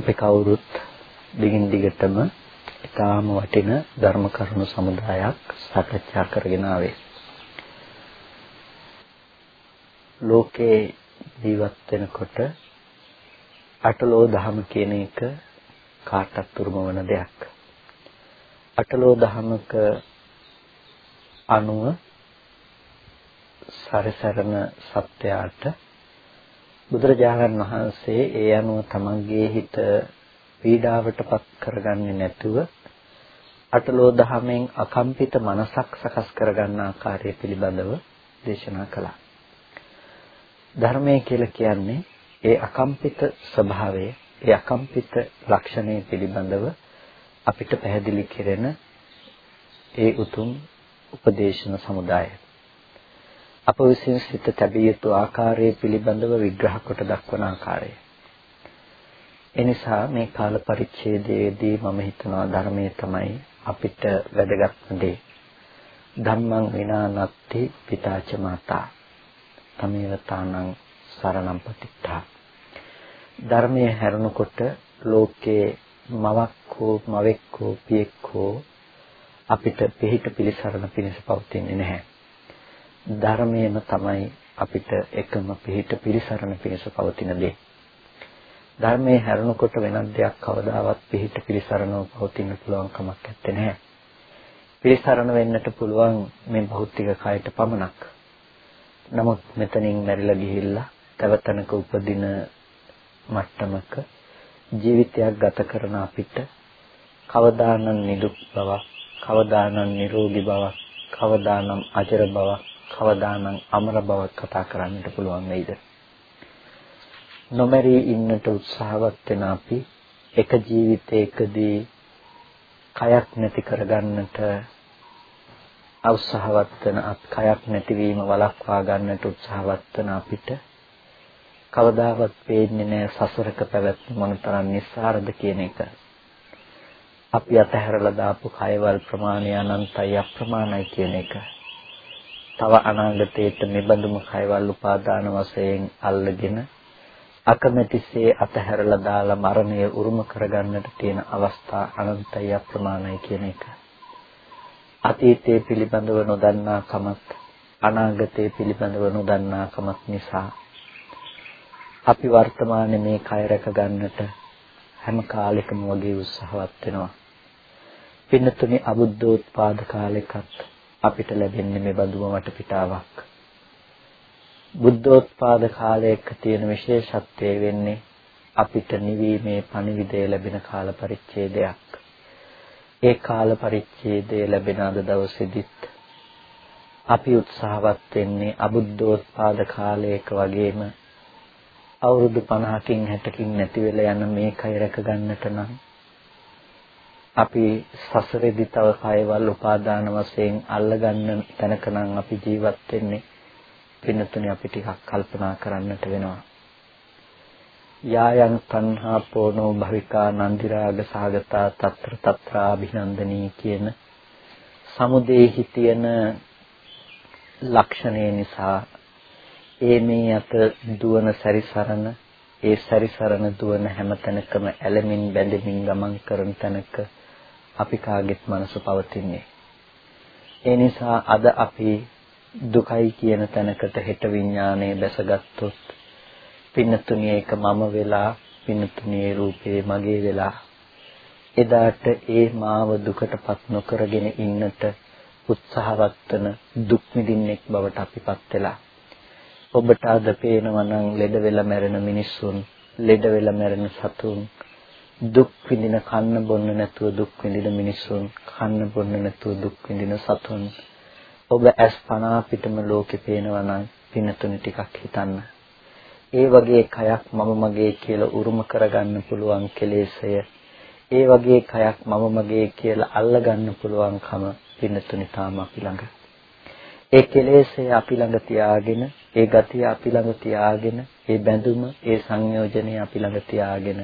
අපි කවුරුත් දිගින් දිගටම ඊටාම වටින ධර්ම කරුණු සමුදායක් සාකච්ඡා කරගෙන ආවේ. ලෝකේ ජීවත් වෙනකොට අටලෝ දහම කියන එක කාටත් උරුම වන දෙයක්. අටලෝ දහමක අනුව සැරසරන සත්‍යයට බුදුරජාණන් වහන්සේ ඒ අනුව තමන්ගේ හිත පීඩාවටපත් කරගන්නේ නැතුව අටලෝ දහමෙන් අකම්පිත මනසක් සකස් කරගන්න ආකාරය පිළිබඳව දේශනා කළා. ධර්මය කියලා කියන්නේ ඒ අකම්පිත ස්වභාවය, ඒ අකම්පිත ලක්ෂණය පිළිබඳව අපිට පැහැදිලි කෙරෙන ඒ උතුම් උපදේශන සමුදායය. අප විසින් සිත තැබිය යුතු ආකාරය පිළිබඳව විග්‍රහ කොට දක්වන ආකාරය. එනිසා මේ කාල පරිච්ඡේදයේදී මම හිතනවා ධර්මයේ තමයි අපිට වැදගත්ම දේ. ධම්මං විනානත්ති පිතාච මාතා. තමේව තානං සරණම් පතිත්තා. ධර්මයේ හැරුණකොට ලෝකේ මවක් හෝ මවෙක් හෝ පියෙක් හෝ අපිට පිහිට පිළිසරණ පිණිස පවතින්නේ නැහැ. ධර්මයේම තමයි අපිට එකම පිහිට පිළිසරණ පිණිස පවතින දේ. ධර්මයේ හැරුණකොට වෙනත් දෙයක් කවදාවත් පිහිට පිළිසරණව පවතින්න පුළුවන් කමක් නැත්තේ නෑ. පිළිසරණ වෙන්නට පුළුවන් මේ භෞතික කයට පමණක්. නමුත් මෙතනින් මැරිලා ගිහිල්ලා තවතනක උපදින මට්ටමක ජීවිතයක් ගත කරන අපිට කවදානම් නිදුක් බවක්, කවදානම් නිරෝගී බවක්, කවදානම් අජර බවක්, කවදානම් අමර බවක් කතා කරන්නට පුළුවන් වෙයිද? නොමරී ඉන්නට උත්සාහවත් වෙන අපි එක ජීවිතයකදී කයක් නැති කරගන්නට උත්සාහවත් වෙන අත් කයක් නැතිවීම වළක්වා ගන්නට උත්සාහවත් වෙන අපිට කවදාවත් පේන්නේ නැහැ සසරක පැවැත්ම මොනතරම් නිස්සාරද කියන එක. අපි අතහැරලා දාපු කයවල් ප්‍රමාණය අනන්තයි අප්‍රමාණයි කියන එක. තව අනාගතයේට මෙබඳුම කයවල් උපාදාන වශයෙන් අල්ලගෙන අකමැතිසේ අතහැරලා දාලා මරණය උරුම කරගන්නට තියෙන අවස්ථා අනන්තයි අප්‍රමාණයි කියන එක. අතීතයේ පිළිබඳව නොදන්නා කමත් අනාගතයේ පිළිබඳව නොදන්නා කමත් නිසා අපි වර්තමානයේ මේ කය රැක ගන්නට හැම කාලෙකම වගේ උත්සාහවත් වෙනවා. පින්නතුනි අබුද්ධෝත්පාද කාලෙකත් අපිට ලැබෙන්නේ මේ බඳුම වටපිටාවක්. බුද්ධෝත්පාද කාලයක තියෙන විශේෂත්වය වෙන්නේ අපිට නිවීමේ පණිවිඩය ලැබෙන කාල පරිච්ඡේදයක්. ඒ කාල පරිච්ඡේදය ලැබෙන අද දවසේදීත් අපි උත්සාහවත් වෙන්නේ අබුද්ධෝත්පාද කාලයක වගේම අවුරුදු 50කින් 60කින් නැති වෙලා යන මේ කය රැක ගන්නට නම් අපි සසරේදී තව කයවල් උපාදාන වශයෙන් අල්ලගන්න තැනක නම් අපි ජීවත් වෙන්නේ පින්නතුනේ අපි ටිකක් කල්පනා කරන්නට වෙනවා. යායන් තණ්හා පෝනෝ භවිකා නන්දිරාග සාගතා తත්‍ර తත්‍රා අභිනන්දනී කියන සමුදේහි තියෙන ලක්ෂණය නිසා ඒ මේ අත දුවන සැරිසරන ඒ සැරිසරන දුවන හැම තැනකම ඇලමින් බැඳෙමින් ගමන් කරන තැනක අපි කාගෙත් මනස පවතින්නේ. ඒ නිසා අද අපි දුකයි කියන තැනකට හෙට විඥානය බැසගත්තොත් පින්නතුණිය එක මම වෙලා පින්නතුණියේ රූපේ මගේ වෙලා. එදාට ඒ මාව දුකටපත් නොකරගෙන ඉන්නට උත්සාහවත් වන දුක් විඳින්නෙක් බවට අපිපත් වෙලා. ඔබට අද පේනවා නම් ලෙඩ වෙලා මැරෙන මිනිස්සුන් ලෙඩ වෙලා මැරෙන සතුන් දුක් විඳින කන්න බොන්න නැතුව දුක් විඳින මිනිස්සුන් කන්න බොන්න නැතුව දුක් විඳින සතුන් ඔබ ඇස් පනා පිටම ලෝකේ පේනවා නම් පිනතුනි ටිකක් හිතන්න. ඒ වගේ කයක් මම මගේ කියලා උරුම කරගන්න පුළුවන් කෙලෙසය ඒ වගේ කයක් මම මගේ කියලා අල්ලගන්න පුළුවන්කම පින්නතුනි තාම අපි ළඟ. ඒ කෙලෙසය අපි ළඟ තියාගෙන, ඒ ගතිය අපි ළඟ තියාගෙන, ඒ බැඳුම, ඒ සංයෝජනය අපි ළඟ තියාගෙන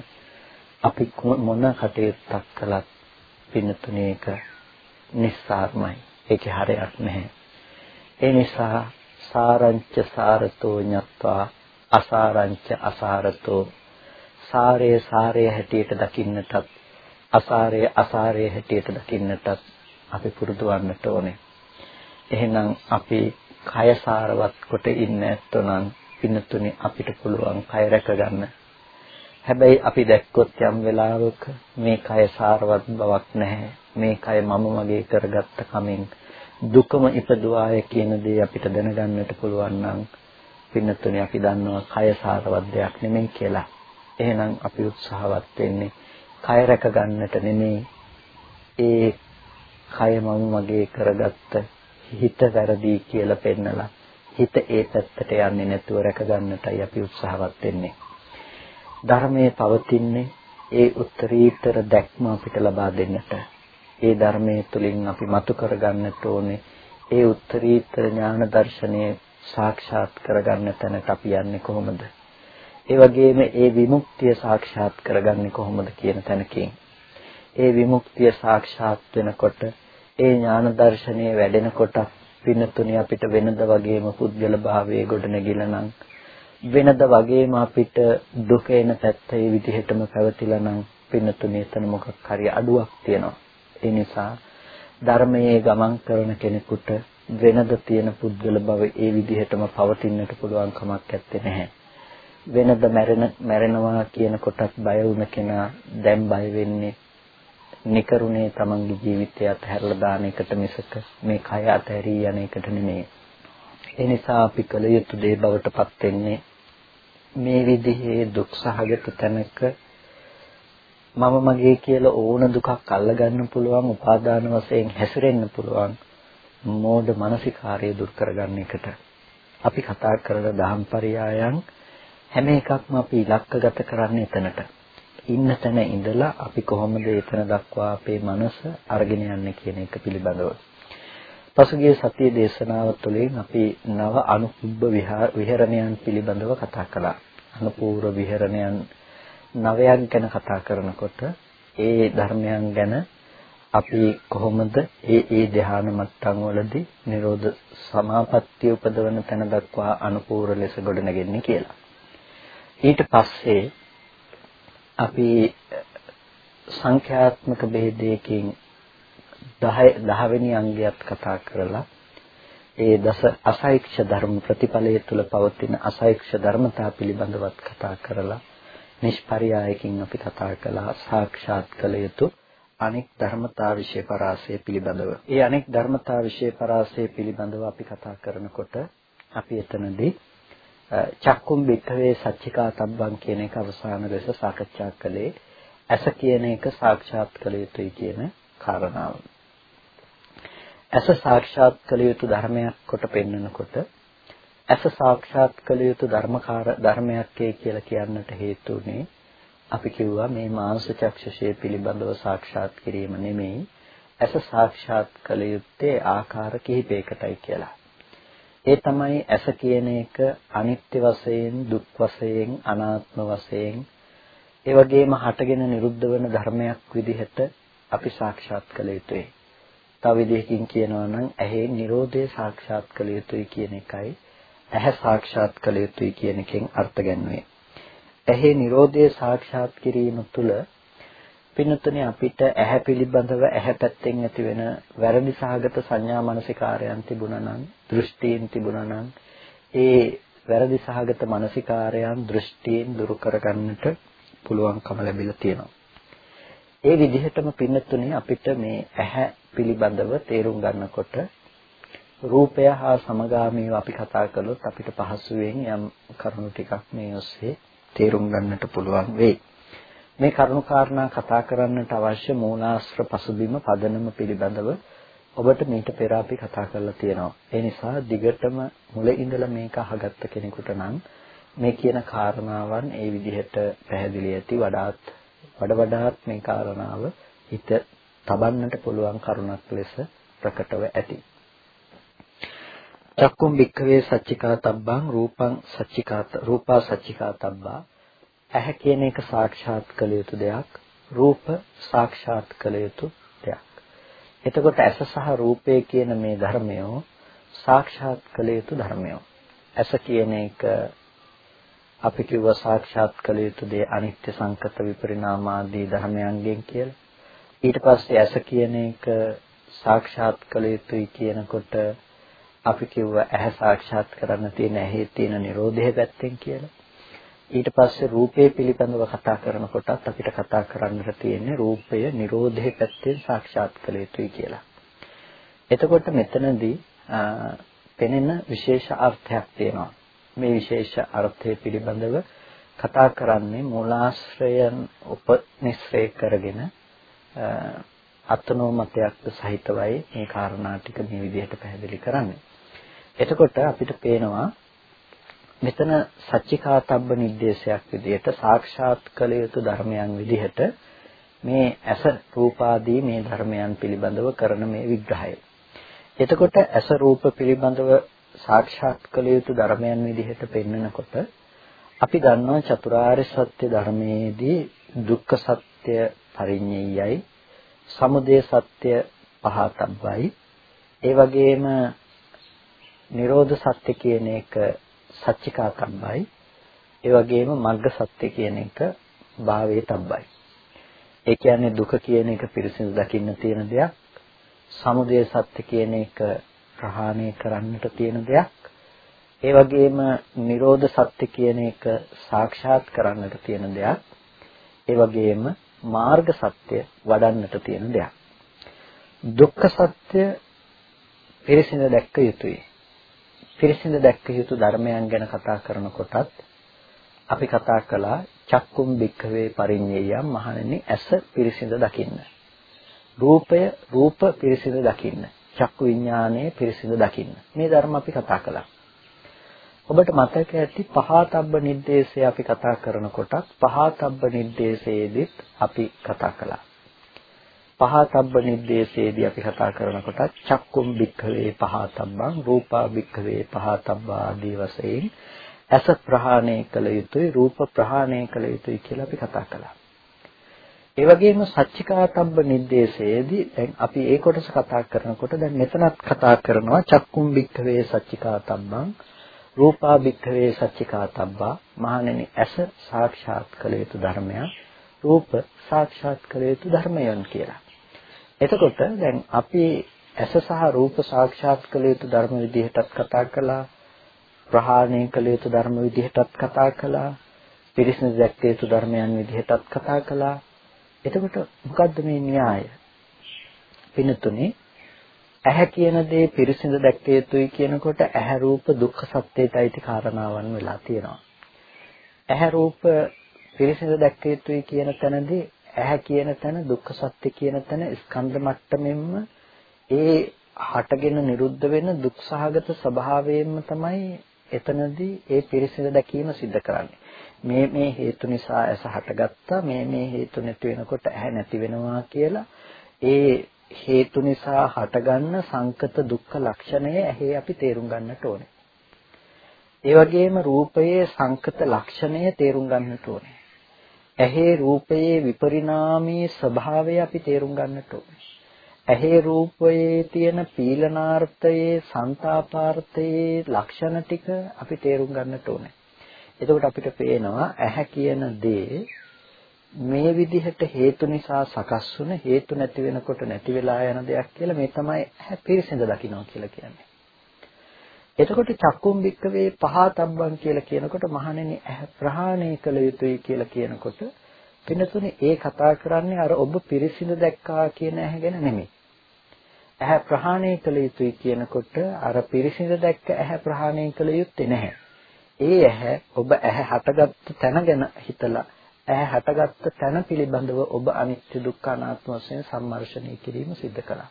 අපි මොන කටයුත්තක් කළත් පින්නතුනි ඒක නිස්සාරමයි. ඒකේ හරයක් නැහැ. ඒ නිසා සාරංච සාරතෝ ඤත්වා අසාරංච අසාරතෝ සාරය සාරය හැටියට දකින්නටත් අසාරය අසාරය හැටියට දකින්නටත් අපි පුරුදු වන්නට ඕනේ. එහෙනම් අපි කය සාරවත් කොට ඉන්න ඇත්තොනම් පින්නතුනි අපිට පුළුවන් කය රැක ගන්න. හැබැයි අපි දැක්කොත් යම් වෙලාවක මේ කය සාරවත් බවක් නැහැ. මේ කය මම මගේ කරගත්ත කමින් දුකම ඉපදුවාය කියන දේ අපිට දැනගන්නට පුළුවන් නම් පින්නතුනේ අපි දන්නවා කය සාරවත් දෙයක් නෙමෙයි කියලා. එහෙනම් අපි උත්සාහවත් වෙන්නේ කය රැක ගන්නට නෙමෙයි ඒ කය මම මගේ කරගත්ත හිත වැරදි කියලා පෙන්නලා හිත ඒ පැත්තට යන්නේ නැතුව රැක ගන්නටයි අපි උත්සාහවත් වෙන්නේ. ධර්මයේ පවතින්නේ ඒ උත්තරීතර දැක්ම අපිට ලබා දෙන්නට. ඒ ධර්මයේ තුලින් අපි මතු කරගන්නට ඕනේ ඒ උත්තරීතර ඥාන දර්ශනය සාක්ෂාත් කරගන්න තැනට අපි යන්නේ කොහොමද? ඒ වගේම ඒ විමුක්තිය සාක්ෂාත් කරගන්නේ කොහොමද කියන තැනකින් ඒ විමුක්තිය සාක්ෂාත් වෙනකොට ඒ ඥාන දර්ශනය වැඩෙනකොට පින්නතුනි අපිට වෙනද වගේම පුද්ගල භාවයේ ගොඩනැගිලා නම් වෙනද වගේම අපිට දුක එන පැත්ත ඒ විදිහටම පැවතිලා නම් පින්නතුනි එතන මොකක් හරි අඩුවක් තියෙනවා ඒ නිසා ධර්මයේ ගමන් කරන කෙනෙකුට වෙනද තියෙන පුද්ගල භව ඒ විදිහටම පවතින්නට පුළුවන් කමක් නැත්තේ නැහැ. වෙනද මැරෙන මැරෙනවා කියන කොටත් බය වුණ කෙනා දැන් බය වෙන්නේ නිකරුණේ තමන්ගේ ජීවිතය අතහැරලා දාන එකට මිසක මේ කය අතහැරී යන එකට නෙමෙයි. ඒ නිසා අපි කල යුතු දේ බවටපත් වෙන්නේ මේ විදිහේ දුක් සහගත තැනක මම මගේ කියලා ඕන දුකක් අල්ලගන්න පුළුවන් උපාදාන වශයෙන් හැසිරෙන්න පුළුවන් මෝඩ මානසිකාරය දුරු කරගන්න එකට අපි කතා කරන දහම් පරයයන් හැම එකක්ම අපි ඉලක්කගත කරන්නේ එතනට. ඉන්න තැන ඉඳලා අපි කොහොමද එතන දක්වා අපේ මනස අරගෙන යන්නේ කියන එක පිළිබඳව. පසුගිය සතියේ දේශනාව තුළින් අපි නව අනුපුබ්බ විහරණයන් පිළිබඳව කතා කළා අනුපූර්ව විහරණයන් නවයක් ගැන කතා කරනකොට ඒ ධර්මයන් ගැන අපි කොහොමද ඒ ඒ ධ්‍යාන මට්ටම් වලදී නිරෝධ සමාපත්තිය උපදවන තැන දක්වා අනුපූර ලෙස ගොඩනගෙන්නේ කියලා. ඊට පස්සේ අපි සංඛ්‍යාත්මක ભેදයකින් 10 10 වෙනි අංගයත් කතා කරලා ඒ දස අසයික්ෂ ධර්ම ප්‍රතිපලයේ තුල පවතින අසයික්ෂ ධර්මතා පිළිබඳවත් කතා කරලා නිෂ්පර්යායකින් අපි කතා කළා සාක්ෂාත් කළ යුතු අනෙක් ධර්මතා વિશે පරාසය පිළිබඳව. ඒ අනෙක් ධර්මතා વિશે පරාසය පිළිබඳව අපි කතා කරනකොට අපි එතනදී චක්කුම් බික්කවේ සච්චිකා තබ්බන් කියන එක අවසාන ලෙස සාකච්ඡා කළේ ඇස කියන එක සාක්ෂාත් කළ යුතුයි කියන කාරණාව. ඇස සාක්ෂාත් කළ යුතු ධර්මයක් කොට පෙන්වනකොට ඇස සාක්ෂාත් කළ යුතු ධර්මකාර ධර්මයක් කියලා කියන්නට හේතුුනේ අපි කිව්වා මේ මාංශ චක්ෂුෂය පිළිබඳව සාක්ෂාත් කිරීම නෙමෙයි ඇස සාක්ෂාත් කළ යුත්තේ ආකාර කිහිපයකටයි කියලා. ඒ තමයි ඇස කියන එක අනිත්‍ය වශයෙන් දුක් වශයෙන් අනාත්ම වශයෙන් ඒ වගේම හටගෙන නිරුද්ධ වෙන ධර්මයක් විදිහට අපි සාක්ෂාත් කළ යුතුයි. තව විදිහකින් කියනවා නම් ඇහි Nirodhe සාක්ෂාත් කළ යුතුයි කියන එකයි ඇහැ සාක්ෂාත් කළ යුතුයි කියන එකෙන් අර්ථ ගැන්වේ. ඇහි Nirodhe සාක්ෂාත් කිරීම තුළ පින්නතුනේ අපිට ඇහැ පිළිබඳව ඇහැ පැත්තෙන් ඇති වෙන වැරදි සහගත සංඥා මානසිකාරයන් තිබුණා නම් දෘෂ්ටීන් තිබුණා නම් ඒ වැරදි සහගත මානසිකාරයන් දෘෂ්ටීන් දුරු කරගන්නට පුළුවන්කම ලැබිලා තියෙනවා. ඒ විදිහටම පින්නතුනේ අපිට මේ ඇහැ පිළිබඳව තේරුම් ගන්නකොට රූපය හා සමගාමීව අපි කතා කළොත් අපිට පහසුවෙන් යම් කරුණු ටිකක් මේ ඔස්සේ තේරුම් ගන්නට පුළුවන් වෙයි. මේ කරුණු කාරණා කතා කරන්නට අවශ්‍ය මූලාශ්‍ර පසුබිම පදනම පිළිබඳව ඔබට මීට පෙර අපි කතා කරලා තියෙනවා. ඒ නිසා දිගටම මුල ඉඳලා මේක අහගත්ත කෙනෙකුට නම් මේ කියන කාරණාවන් ඒ විදිහට පැහැදිලි ඇති වඩාත් වඩ වඩාත් මේ කාරණාව හිත තබන්නට පුළුවන් කරුණක් ලෙස ප්‍රකටව ඇති. චක්කුම් භික්ඛවේ සච්චිකා තබ්බං රූපං සච්චිකා රූපා සච්චිකා තබ්බා ඇහැ කියන එක සාක්ෂාත් කළ යුතු දෙයක් රූප සාක්ෂාත් කළ යුතු දෙයක්. එතකොට ඇස සහ රූපය කියන මේ ධර්මය සාක්ෂාත් කළ යුතු ධර්මය. ඇස කියන එක අපි කිව්ව සාක්ෂාත් කළ යුතු දේ අනිත්‍ය සංකත විපරිණාම ආදී ධර්මයන්ගෙන් කියලා. ඊට පස්සේ ඇස කියන එක සාක්ෂාත් කළ යුතුයි කියනකොට අපි කිව්ව ඇහැ සාක්ෂාත් කරන්න තියෙන ඇහි තියෙන Nirodhe පැත්තෙන් කියලා. ඊට පස්සේ රූපේ පිළිබඳව කතා කරනකොටත් අපිට කතා කරන්නට තියෙන්නේ රූපය Nirodhe පැත්තෙන් සාක්ෂාත් කළ යුතුයි කියලා. එතකොට මෙතනදී පෙනෙන විශේෂ අර්ථයක් තියෙනවා. මේ විශේෂ අර්ථය පිළිබඳව කතා කරන්නේ මූලාශ්‍රයන් උපනිශ්‍රේ කරගෙන අත්නෝමතයක් සහිතවයි මේ කාරණා ටික මේ විදිහට පැහැදිලි කරන්නේ. එතකොට අපිට පේනවා මෙතන සච්චිකාතබ්බ නිर्देशයක් විදිහට සාක්ෂාත් කළ යුතු ධර්මයන් විදිහට මේ ඇස රූපාදී මේ ධර්මයන් පිළිබඳව කරන මේ විග්‍රහය. එතකොට ඇස රූප පිළිබඳව සාක්ෂාත් කළ යුතු ධර්මයන් විදිහට පෙන්වනකොට අපි දන්නවා චතුරාර්ය සත්‍ය ධර්මයේදී දුක්ඛ සත්‍ය පරිඤ්ඤයයි සමුදය සත්‍ය පහතබ්බයි. ඒ වගේම නිරෝධ සත්‍ය කියන එක සච්චිකාතබ්බයි. ඒ වගේම මග්ග සත්‍ය කියන එක භාවයේ තබ්බයි ඒ කියන්නේ දුක කියන එක පිරිසිදු දකින්න තියෙන දෙයක්. සමුදය සත්‍ය කියන එක ප්‍රහාණය කරන්නට තියෙන දෙයක් ඒ වගේම නිරෝධ සත්‍ය කියන එක සාක්ෂාත් කරන්නට තියෙන දෙයක් ඒ වගේම මාර්ග සත්‍ය වඩන්නට තියෙන දෙයක්. දුක්ඛ සත්‍ය පිරිසිඳ දැක්ක යුතුයි. පිරිසිඳ දැක්ක යුතු ධර්මයන් ගැන කතා කරනකොටත් අපි කතා කළා චක්කුම් බික්ඛවේ පරිඤ්ඤයම් මහණෙනි ඇස පිරිසිඳ දකින්න. රූපය රූප පිරිසිඳ දකින්න. චක්කු විඥානයේ පිරිසිදු දකින්න. මේ ධර්ම අපි කතා කළා. ඔබට මතක ඇති පහතබ්බ නිर्देशය අපි කතා කරනකොටත් පහතබ්බ නිर्देशයේදීත් අපි කතා කළා. පහතබ්බ නිर्देशයේදී අපි කතා කරනකොටත් චක්කුම් භික්ඛවේ පහතබ්බං රූපා භික්ඛවේ පහතබ්බා ආදී වශයෙන් ඇස ප්‍රහාණය කළ යුතුයි රූප ප්‍රහාණය කළ යුතුයි කියලා අපි කතා කළා. ඒ වගේම සච්චිකාතබ්බ නිද්දේශයේදී දැන් අපි ඒ කොටස කතා කරනකොට දැන් මෙතනත් කතා කරනවා චක්කුම් භික්ඛවේ සච්චිකාතබ්බං රූපා භික්ඛවේ සච්චිකාතබ්බා මහණෙනි ඇස සාක්ෂාත් කළ යුතු ධර්මයක් රූප සාක්ෂාත් කළ යුතු ධර්මයන් කියලා. එතකොට දැන් අපි ඇස සහ රූප සාක්ෂාත් කළ යුතු ධර්ම විදිහටත් කතා කළා ප්‍රහාණය කළ යුතු ධර්ම විදිහටත් කතා කළා පිරිසිදු දැක්විය යුතු ධර්මයන් විදිහටත් කතා කළා එතකොට මොකද්ද මේ න්‍යාය? පිනතුනේ ඇහැ කියන දේ පිරිසිඳ දැක්ක යුතුයි කියනකොට ඇහැ රූප දුක්ඛ සත්‍යයට අයිති කාරණාවන් වෙලා තියෙනවා. ඇහැ රූප පිරිසිඳ දැක්ක යුතුයි කියන තැනදී ඇහැ කියන තැන දුක්ඛ සත්‍ය කියන තැන ස්කන්ධ මට්ටමින්ම ඒ හටගෙන නිරුද්ධ වෙන දුක්සහගත ස්වභාවයෙන්ම තමයි එතනදී ඒ පිරිසිඳ දැකීම සිද්ධ කරන්නේ. මේ මේ හේතු නිසා ඇස හටගත්තා මේ මේ හේතු නැති වෙනකොට ඇහැ නැති වෙනවා කියලා ඒ හේතු නිසා හටගන්න සංකත දුක්ඛ ලක්ෂණය ඇහි අපි තේරුම් ගන්නට ඕනේ. ඒ වගේම රූපයේ සංකත ලක්ෂණය තේරුම් ගන්නට ඕනේ. ඇහි රූපයේ විපරිණාමී ස්වභාවය අපි තේරුම් ගන්නට ඕනේ. ඇහි රූපයේ තියෙන පීලනාර්ථයේ සංతాපාර්ථයේ ලක්ෂණ ටික අපි තේරුම් ගන්නට ඕනේ. එතකොට අපිට පේනවා ඇහැ කියන දේ මේ විදිහට හේතු නිසා සකස් වුණ හේතු නැති වෙනකොට නැති වෙලා යන දෙයක් කියලා මේ තමයි පිරිසිඳ දකින්නවා කියලා කියන්නේ. එතකොට චක්කුම් බික්කවේ පහතබ්බන් කියලා කියනකොට මහණෙනි ප්‍රහාණය කළ යුතුයි කියලා කියනකොට පින්නතුනේ ඒ කතා කරන්නේ අර ඔබ පිරිසිඳ දැක්කා කියන ඇහැ ගැන නෙමෙයි. ඇහැ ප්‍රහාණය කළ යුතුයි කියනකොට අර පිරිසිඳ දැක්ක ඇහැ ප්‍රහාණය කළ යුත්තේ නැහැ. ඒ ඇහැ ඔබ ඇහැ හටගත්තු තැන ගැන හිතලා ඇහැ හටගත්ත තැන පිළිබඳව ඔබ අනිත්‍ය දුක්ඛ අනාත්ම වශයෙන් සම්මර්ෂණය කිරීම සිද්ධ කළා.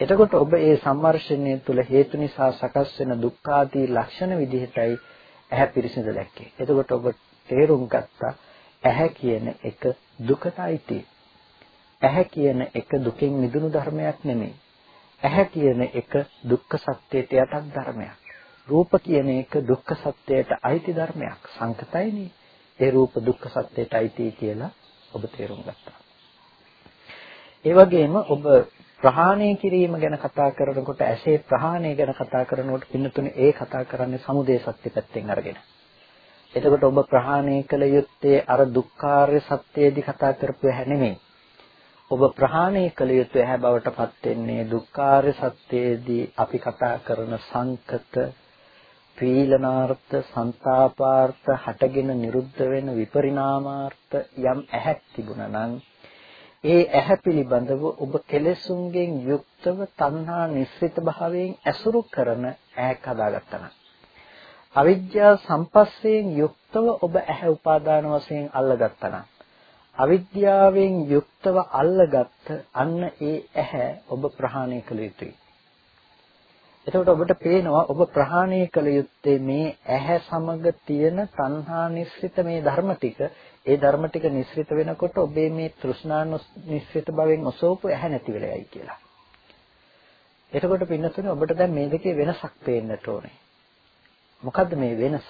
එතකොට ඔබ ඒ සම්මර්ෂණය තුළ හේතු නිසා සකස් වෙන දුක්ඛාදී ලක්ෂණ විදිහටයි ඇහැ පිරිසිදු දැක්කේ. එතකොට ඔබ තේරුම් ගත්තා ඇහැ කියන එක දුකට අයිති. ඇහැ කියන එක දුකෙන් මිදුණු ධර්මයක් නෙමෙයි. ඇහැ කියන එක දුක්ඛ සත්‍යයට යටත් ධර්මයක්. රූප කියන එක දුක්ඛ සත්‍යයට අයිති ධර්මයක්. සංකතයිනේ. ඒ රූප දුක්ඛ සත්‍යයට අයිති කියලා ඔබ තේරුම් ගත්තා. ඒ වගේම ඔබ ප්‍රහාණය කිරීම ගැන කතා කරනකොට ඇසේ ප්‍රහාණය ගැන කතා කරනකොට පින්නතුනේ ඒ කතා කරන්නේ සමුදේ සත්‍ය පැත්තෙන් අරගෙන. එතකොට ඔබ ප්‍රහාණය කළ යුත්තේ අර දුක්ඛාර්ය සත්‍යයේදී කතා කරපු හැ නෙමෙයි. ඔබ ප්‍රහාණය කළ යුතු හැ බවට පත් වෙන්නේ දුක්ඛාර්ය සත්‍යයේදී අපි කතා කරන සංකත පීලනාර්ථ ਸੰతాපාර්ථ හටගෙන නිරුද්ධ වෙන විපරිණාමාර්ථ යම් ඇහැක් තිබුණා නම් ඒ ඇහැ පිළිබඳව ඔබ කෙලෙසුන්ගෙන් යුක්තව තණ්හා නිස්සිත භාවයෙන් ඇසුරු කරන ඇහැක් හදාගත්තා නම් අවිද්‍යා සම්පස්සයෙන් යුක්තව ඔබ ඇහැ උපාදාන වශයෙන් අල්ලගත්තා නම් අවිද්‍යාවෙන් යුක්තව අල්ලගත්ත අන්න ඒ ඇහැ ඔබ ප්‍රහාණය කළ යුතුයි. එතකොට ඔබට පේනවා ඔබ ප්‍රහාණය කළ යුත්තේ මේ ඇහැ සමග තියෙන තණ්හා නිස්සිත මේ ධර්ම ටික ඒ ධර්ම ටික නිස්සිත වෙනකොට ඔබේ මේ තෘෂ්ණා නිස්සිත භවෙන් ඔසවපු ඇහැ නැති වෙලා යයි කියලා. එතකොට පින්නතුනේ ඔබට දැන් මේ දෙකේ වෙනසක් පේන්නට ඕනේ. මොකද්ද මේ වෙනස?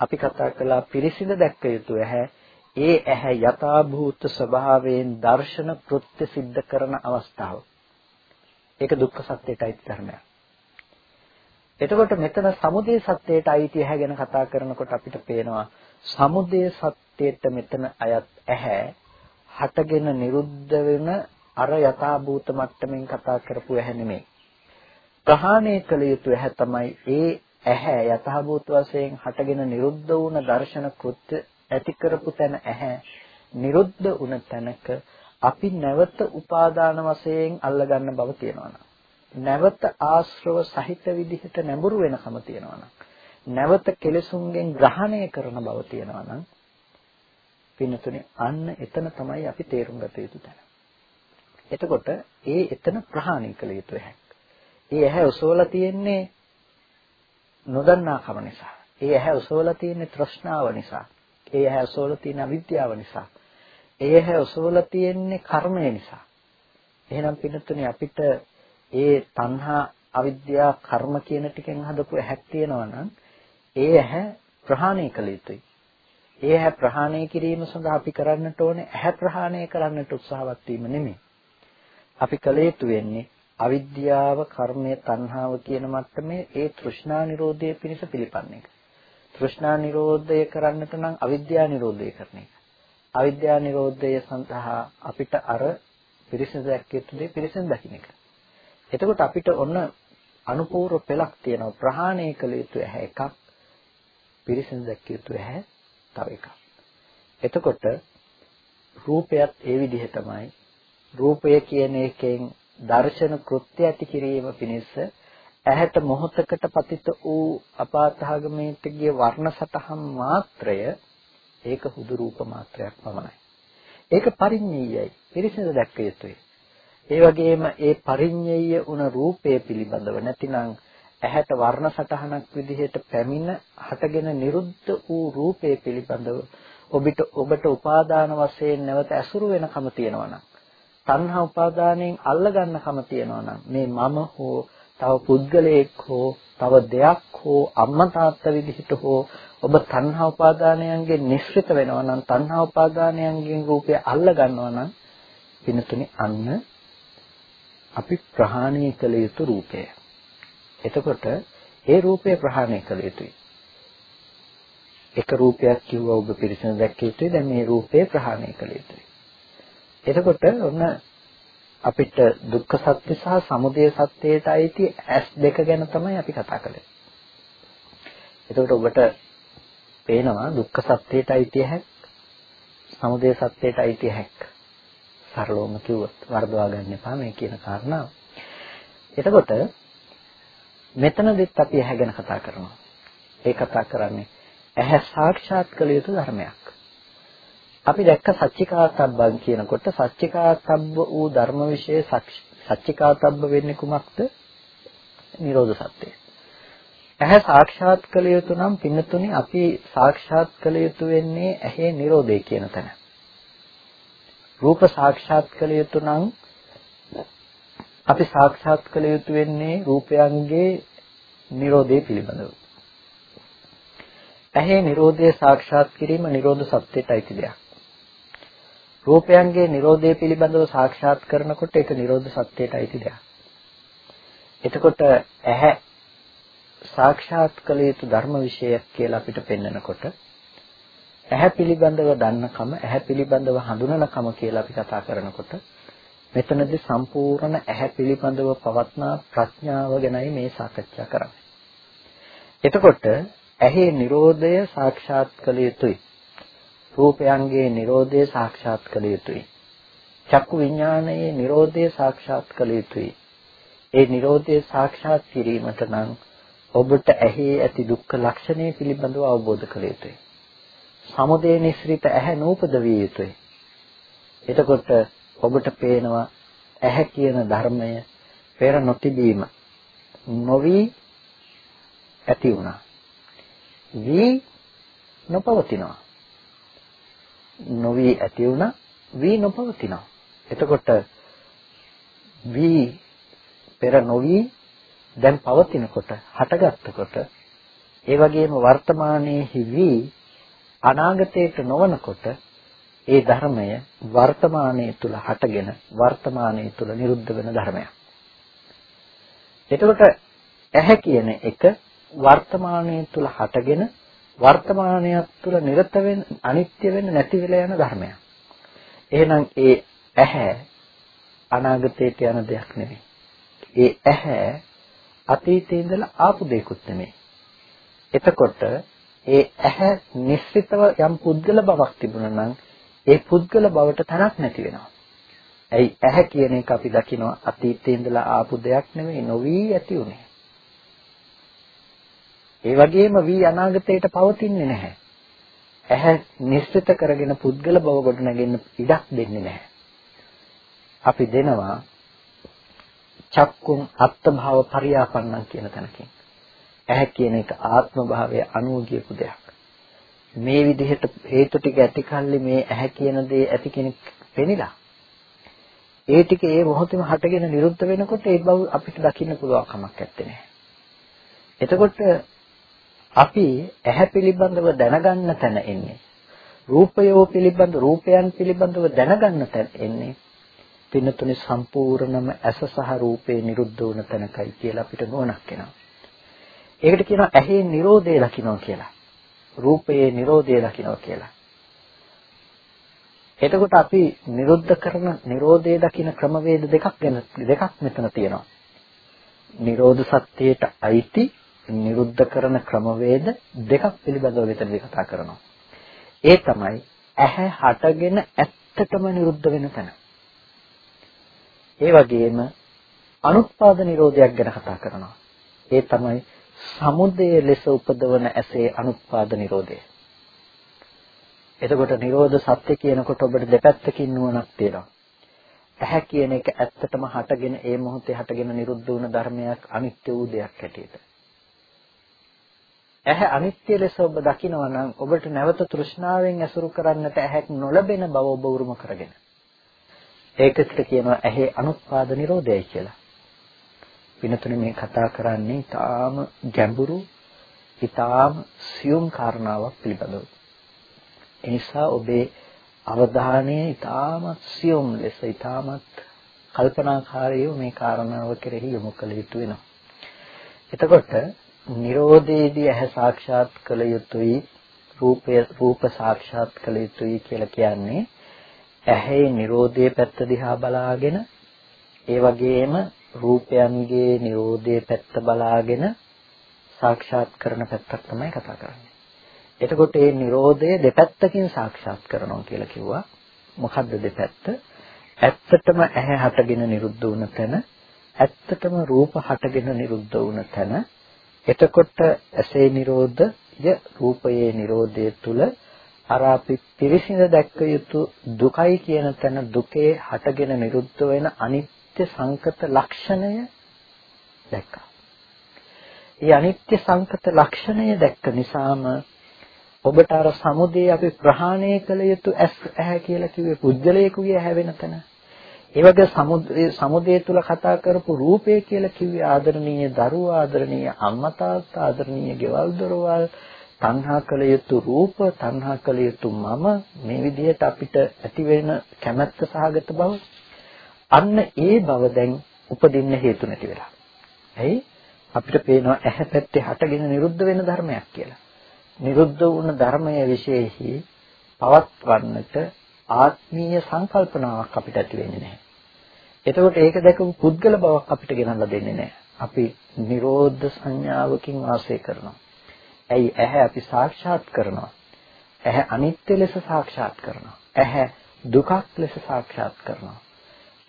අපි කතා කළා පිරිසිඳ දැක්ක යුතු ඇහැ ඒ ඇහැ යථාභූත ස්වභාවයෙන් දර්ශන කෘත්‍ය સિદ્ધ කරන අවස්ථාව. ඒක දුක්ඛ සත්‍යයටයි ධර්මයක්. එතකොට මෙතන සමුදය සත්‍යයට අයිති ඇහැ ගැන කතා කරනකොට අපිට පේනවා සමුදය සත්‍යයට මෙතන අයත් ඇහැ හටගෙන නිරුද්ධ වෙන අර යථාභූත මට්ටමින් කතා කරපු ඇහැ නෙමෙයි. ප්‍රහාණය කළ යුතු ඇහැ තමයි ඒ ඇහැ යථාභූත වශයෙන් හටගෙන නිරුද්ධ වුණ දර්ශන කෘත්‍ය ඇති කරපු තැන ඇහැ නිරුද්ධ වුණ තැනක අපි නැවත උපාදාන වශයෙන් අල්ලගන්න බව තියෙනවා නැවත ආශ්‍රව සහිත විදිහට නැඹුරු වෙනකම තියෙනවා නැවත කෙලෙසුන්ගෙන් ග්‍රහණය කරන බව තියෙනවා නම් පින්නතුනේ අන්න එතන තමයි අපි තේරුම් ගත යුතු තැන. එතකොට ඒ එතන ප්‍රහාණය කළ යුතු හැක්. ඒ ඇහැ ඔසවලා තියෙන්නේ නොදන්නාකම නිසා. ඒ ඇහැ ඔසවලා තියෙන්නේ තෘෂ්ණාව නිසා. ඒ ඇහැ ඔසවල තියෙන අවිද්‍යාව නිසා. ඒ ඇහැ ඔසවල තියෙන්නේ කර්මය නිසා. එහෙනම් පින්නතුනේ අපිට ඒ තණ්හා අවිද්‍යාව කර්ම කියන ටිකෙන් හදපු ඇහැක් තියෙනවා නම් ඒ ඇහැ ප්‍රහාණය කළ යුතුයි. ඒ ඇහැ ප්‍රහාණය කිරීම සඳහා අපි කරන්නට ඕනේ ඇහැ ප්‍රහාණය කරන්නට උත්සාහවත් වීම නෙමෙයි. අපි කළ යුතු වෙන්නේ අවිද්‍යාව, කර්මය, තණ්හාව කියන මට්ටමේ ඒ තෘෂ්ණා නිරෝධය පිණිස පිළිපන්න එක. තෘෂ්ණා නිරෝධය කරන්නට නම් අවිද්‍යා නිරෝධය කරන එක. අවිද්‍යා නිරෝධය සඳහා අපිට අර පිරිසිදු දැක්කේ දේ පිරිසිදු දකින්න එක. එතකොට අපිට ඔන්න අනුපූර්ව පෙළක් තියෙනවා ප්‍රහාණය කළ යුතු ඇහැ එකක් පිරිසිදු දැක්කිය යුතු ඇහැ තව එකක්. එතකොට රූපයත් ඒ විදිහටමයි රූපය කියන එකෙන් දර්ශන කෘත්‍ය ඇති කිරීම පිණිස ඇහැට මොහොතකට පතිත වූ අපාතහගමේට ගිය වර්ණ සතහන් මාත්‍රය ඒක හුදු රූප මාත්‍රයක් පමණයි. ඒක පරිඤ්ඤයයි පිරිසිදු දැක්ක යුතුයි. ඒ වගේම ඒ පරිඤ්ඤය උන රූපය පිළිබඳව නැතිනම් ඇහැට වර්ණ සටහනක් විදිහට පැමිණ හටගෙන නිරුද්ධ වූ රූපය පිළිබඳව ඔබට ඔබට උපාදාන වශයෙන් නැවත ඇසුරු වෙනකම තියෙනවා නම් තණ්හා උපාදානයෙන් අල්ල ගන්නකම තියෙනවා නම් මේ මම හෝ තව පුද්ගලයෙක් හෝ තව දෙයක් හෝ අම්මා තාත්තා විදිහට හෝ ඔබ තණ්හා උපාදානයන්ගෙන් නිස්සෘත වෙනවා නම් තණ්හා උපාදානයන්ගෙන් රූපය අල්ල ගන්නවා නම් පිනතුනේ අන්න අපි ප්‍රහාණය කළ යුතු රූපය. එතකොට ඒ රූපය ප්‍රහාණය කළ යුතුයි. එක රූපයක් කිව්වා ඔබ පිරිසිදු දැක්ක යුතුයි දැන් මේ රූපය ප්‍රහාණය කළ යුතුයි. එතකොට ඔන්න අපිට දුක්ඛ සත්‍ය සහ සමුදය සත්‍යයට අයිති ඇස් දෙක ගැන තමයි අපි කතා කළේ. එතකොට ඔබට පේනවා දුක්ඛ සත්‍යයට අයිති හැක් සමුදය සත්‍යයට අයිති හැක්. සරලවම කිව්වොත් වර්ධවා ගන්න එපා මේ කියන කාරණාව. එතකොට මෙතනදිත් අපි ඇහැ ගැන කතා කරනවා. ඒ කතා කරන්නේ ඇහැ සාක්ෂාත් කළ යුතු ධර්මයක්. අපි දැක්ක සච්චිකාතබ්බන් කියනකොට සච්චිකාතබ්බ වූ ධර්ම વિશે සච්චිකාතබ්බ වෙන්නේ කුමක්ද? නිරෝධ සත්‍යය. ඇහැ සාක්ෂාත් කළ යුතු නම් පින්නතුනි අපි සාක්ෂාත් කළ යුතු වෙන්නේ ඇහි Nirodhe කියන තැන. රූප සාක්ෂාත් කළ යුතු නම් අපි සාක්ෂාත් කළ යුතු වෙන්නේ රූපයන්ගේ Nirodhe පිළිබඳව. ඇහි Nirodhe සාක්ෂාත් කිරීම Nirodha සත්‍යයට අයිති දෙයක්. රූපයන්ගේ Nirodhe පිළිබඳව සාක්ෂාත් කරනකොට ඒක Nirodha සත්‍යයට අයිති දෙයක්. එතකොට ඇහැ සාක්ෂාත් කළ යුතු ධර්ම විශේෂයක් කියලා අපිට පෙන්වනකොට ඇහැ පිළිබඳව දන්නකම ඇහැ පිළිබඳව හඳුනනකම කියලා අපි කතා කරනකොට මෙතනදී සම්පූර්ණ ඇහැ පිළිබඳව පවත්නා ප්‍රඥාව ගැනයි මේ සාකච්ඡා කරන්නේ. එතකොට ඇහි Nirodhaය සාක්ෂාත් කළ යුතුයි. රූපයන්ගේ Nirodhaය සාක්ෂාත් කළ යුතුයි. චක්කු විඥානයේ Nirodhaය සාක්ෂාත් කළ යුතුයි. ඒ Nirodhaය සාක්ෂාත් කිරීමට නම් ඔබට ඇහි ඇති දුක්ඛ ලක්ෂණය පිළිබඳව අවබෝධ කළ යුතුයි. සමුදය නිස්ෘත ඇහැ නූපද විය යුතුයි. එතකොට ඔබට පේනවා ඇහැ කියන ධර්මය පෙර නොතිබීම නොවි ඇති වුණා. වී නොපවතිනවා. නොවි ඇති වුණා වී නොපවතිනවා. එතකොට වී පෙර නොවි දැන් පවතිනකොට හටගත්තකොට ඒ වගේම වර්තමානයේ වී අනාගතයට නොවනකොට ඒ ධර්මය වර්තමානයේ තුල හටගෙන වර්තමානයේ තුල නිරුද්ධ වෙන ධර්මයක්. එතකොට ඇහැ කියන එක වර්තමානයේ තුල හටගෙන වර්තමානයක් තුල නිරත වෙන අනිත්‍ය වෙන්න නැති වෙලා යන ධර්මයක්. එහෙනම් ඒ ඇහැ අනාගතයට යන දෙයක් නෙමෙයි. ඒ ඇහැ අතීතයේ ඉඳලා ආපු දෙයක්ුත් නෙමෙයි. එතකොට ඒ ඇහැ නිශ්චිතව යම් පුද්ගල බවක් තිබුණා නම් ඒ පුද්ගල බවට තරක් නැති වෙනවා. ඇයි ඇහැ කියන එක අපි දකිනවා අතීතයේ ඉඳලා ආපු දෙයක් නෙමෙයි නොවි ඇති උනේ. ඒ වගේම වී අනාගතයට පවතින්නේ නැහැ. ඇහැ නිශ්චිත කරගෙන පුද්ගල බව ගොඩනගෙන්න ඉඩක් දෙන්නේ නැහැ. අපි දෙනවා චක්කුම් අත්භාව පරියාපන්නං කියන තැනකින්. ඇහැ කියන එක ආත්ම භාවයේ අනුව ගියපු දෙයක්. මේ විදිහට හේතු ටික ඇති කල්ලි මේ ඇහැ කියන දේ ඇති කෙනෙක් පෙනිලා. ඒ ටික ඒ මොහොතේම හටගෙන නිරුද්ධ වෙනකොට ඒ බව අපිට දකින්න පුළුවන් කමක් නැත්තේ. එතකොට අපි ඇහැ පිළිබඳව දැනගන්න තැන එන්නේ. රූපයෝ පිළිබඳ රූපයන් පිළිබඳව දැනගන්න තැන එන්නේ. පින්නතුනි සම්පූර්ණම ඇස සහ රූපේ නිරුද්ධ වුණ තැනකයි කියලා අපිට නෝනක් එනවා. ඒකට කියනවා ඇහි නිරෝධය දකින්නවා කියලා. රූපයේ නිරෝධය දකින්නවා කියලා. එතකොට අපි නිරුද්ධ කරන නිරෝධය දකින්න ක්‍රමවේද දෙකක් ගැන දෙකක් මෙතන තියෙනවා. නිරෝධ සත්‍යයට අයිති නිරුද්ධ කරන ක්‍රමවේද දෙකක් පිළිබඳව මෙතනදී කතා කරනවා. ඒ තමයි ඇහැ හටගෙන ඇත්තටම නිරුද්ධ වෙන තැන. ඒ වගේම අනුත්පාද නිරෝධයක් ගැන කතා කරනවා. ඒ තමයි සමුදය ලෙස උපදවන ඇසේ අනුත්පාද නිරෝධය. එතකොට නිරෝධ සත්‍ය කියනකොට ඔබට දෙපැත්තකින් නුවණක් තියෙනවා. ඇහැ කියන එක ඇත්තටම හටගෙන ඒ මොහොතේ හටගෙන නිරුද්ධ වුණ ධර්මයක් අනිත්‍ය වූ දෙයක් හැටියට. ඇහැ අනිත්‍ය ලෙස ඔබ දකිනවා නම් ඔබට නැවත තෘෂ්ණාවෙන් ඇසුරු කරන්නට ඇහැක් නොලැබෙන බව ඔබ උරුම කරගෙන. ඒකට කියනවා ඇහි අනුත්පාද නිරෝධයයි කියලා. විනතුනේ මේ කතා කරන්නේ ඊටාම ගැඹුරු ඊටාම සියුම් කාරණාවක් පිළිබඳව. ඒ නිසා ඔබේ අවධානය ඊටාමත් සියුම් ලෙස ඊටාමත් කල්පනාකාරීව මේ කාරණාව කෙරෙහි යොමු කළ යුතු වෙනවා. එතකොට Nirodheදී ඇහැ සාක්ෂාත් කළ යුතුයි රූපය රූප සාක්ෂාත් කළ යුතුයි කියලා කියන්නේ ඇහි Nirodhe පැත්ත දිහා බලාගෙන ඒ වගේම රූපයන්ගේ Nirodhe පැත්ත බලාගෙන සාක්ෂාත් කරන පැත්තක් තමයි කතා කරන්නේ. එතකොට මේ Nirodhe දෙපැත්තකින් සාක්ෂාත් කරනවා කියලා කිව්වා. මොකද්ද දෙපැත්ත? ඇත්තටම ඇහැ හටගෙන නිරුද්ධ වුණ තැන, ඇත්තටම රූප හටගෙන නිරුද්ධ වුණ තැන, එතකොට ඇසේ Nirodha ය රූපයේ Nirodhe තුල අර අපි පිරිසිඳ දැක්ක යුතු දුකයි කියන තැන දුකේ හටගෙන නිරුද්ධ වෙන අනිත්‍ය සංකත ලක්ෂණය දැක්කා. ඒ අනිත්‍ය සංකත ලක්ෂණය දැක්ක නිසාම ඔබට අර සමුදේ අපි ප්‍රහාණය කළ යුතු ඇහැ කියලා කිව්වේ පුද්ගලයෙකුගේ ඇහැ වෙන තැන. ඒ වගේ සමුදේ සමුදේ තුල කතා කරපු රූපය කියලා කිව්වේ ආදරණීය දරුවා ආදරණීය අම්මා තාත්තා ආදරණීය ගෙවල් දොරවල් තණ්හා කළ යුතු රූප තණ්හා කළ යුතු මම මේ විදිහට අපිට ඇති වෙන කැමැත්ත සහගත බව අන්න ඒ බව දැන් උපදින්න හේතු නැති වෙලා. ඇයි? අපිට පේනවා ඇහැ පැත්තේ හටගෙන නිරුද්ධ වෙන ධර්මයක් කියලා. නිරුද්ධ වුණ ධර්මයේ විශේෂයි පවත්වන්නට ආත්මීය සංකල්පනාවක් අපිට ඇති වෙන්නේ නැහැ. එතකොට ඒක දැකපු පුද්ගල බවක් අපිට ගෙනල්ලා දෙන්නේ නැහැ. අපි නිරෝධ සංඥාවකින් වාසය කරනවා. ඇයි ඇහැ අපි සාක්ෂාත් කරනවා. ඇහැ අනිත්‍ය ලෙස සාක්ෂාත් කරනවා. ඇහැ දුකක් ලෙස සාක්ෂාත් කරනවා.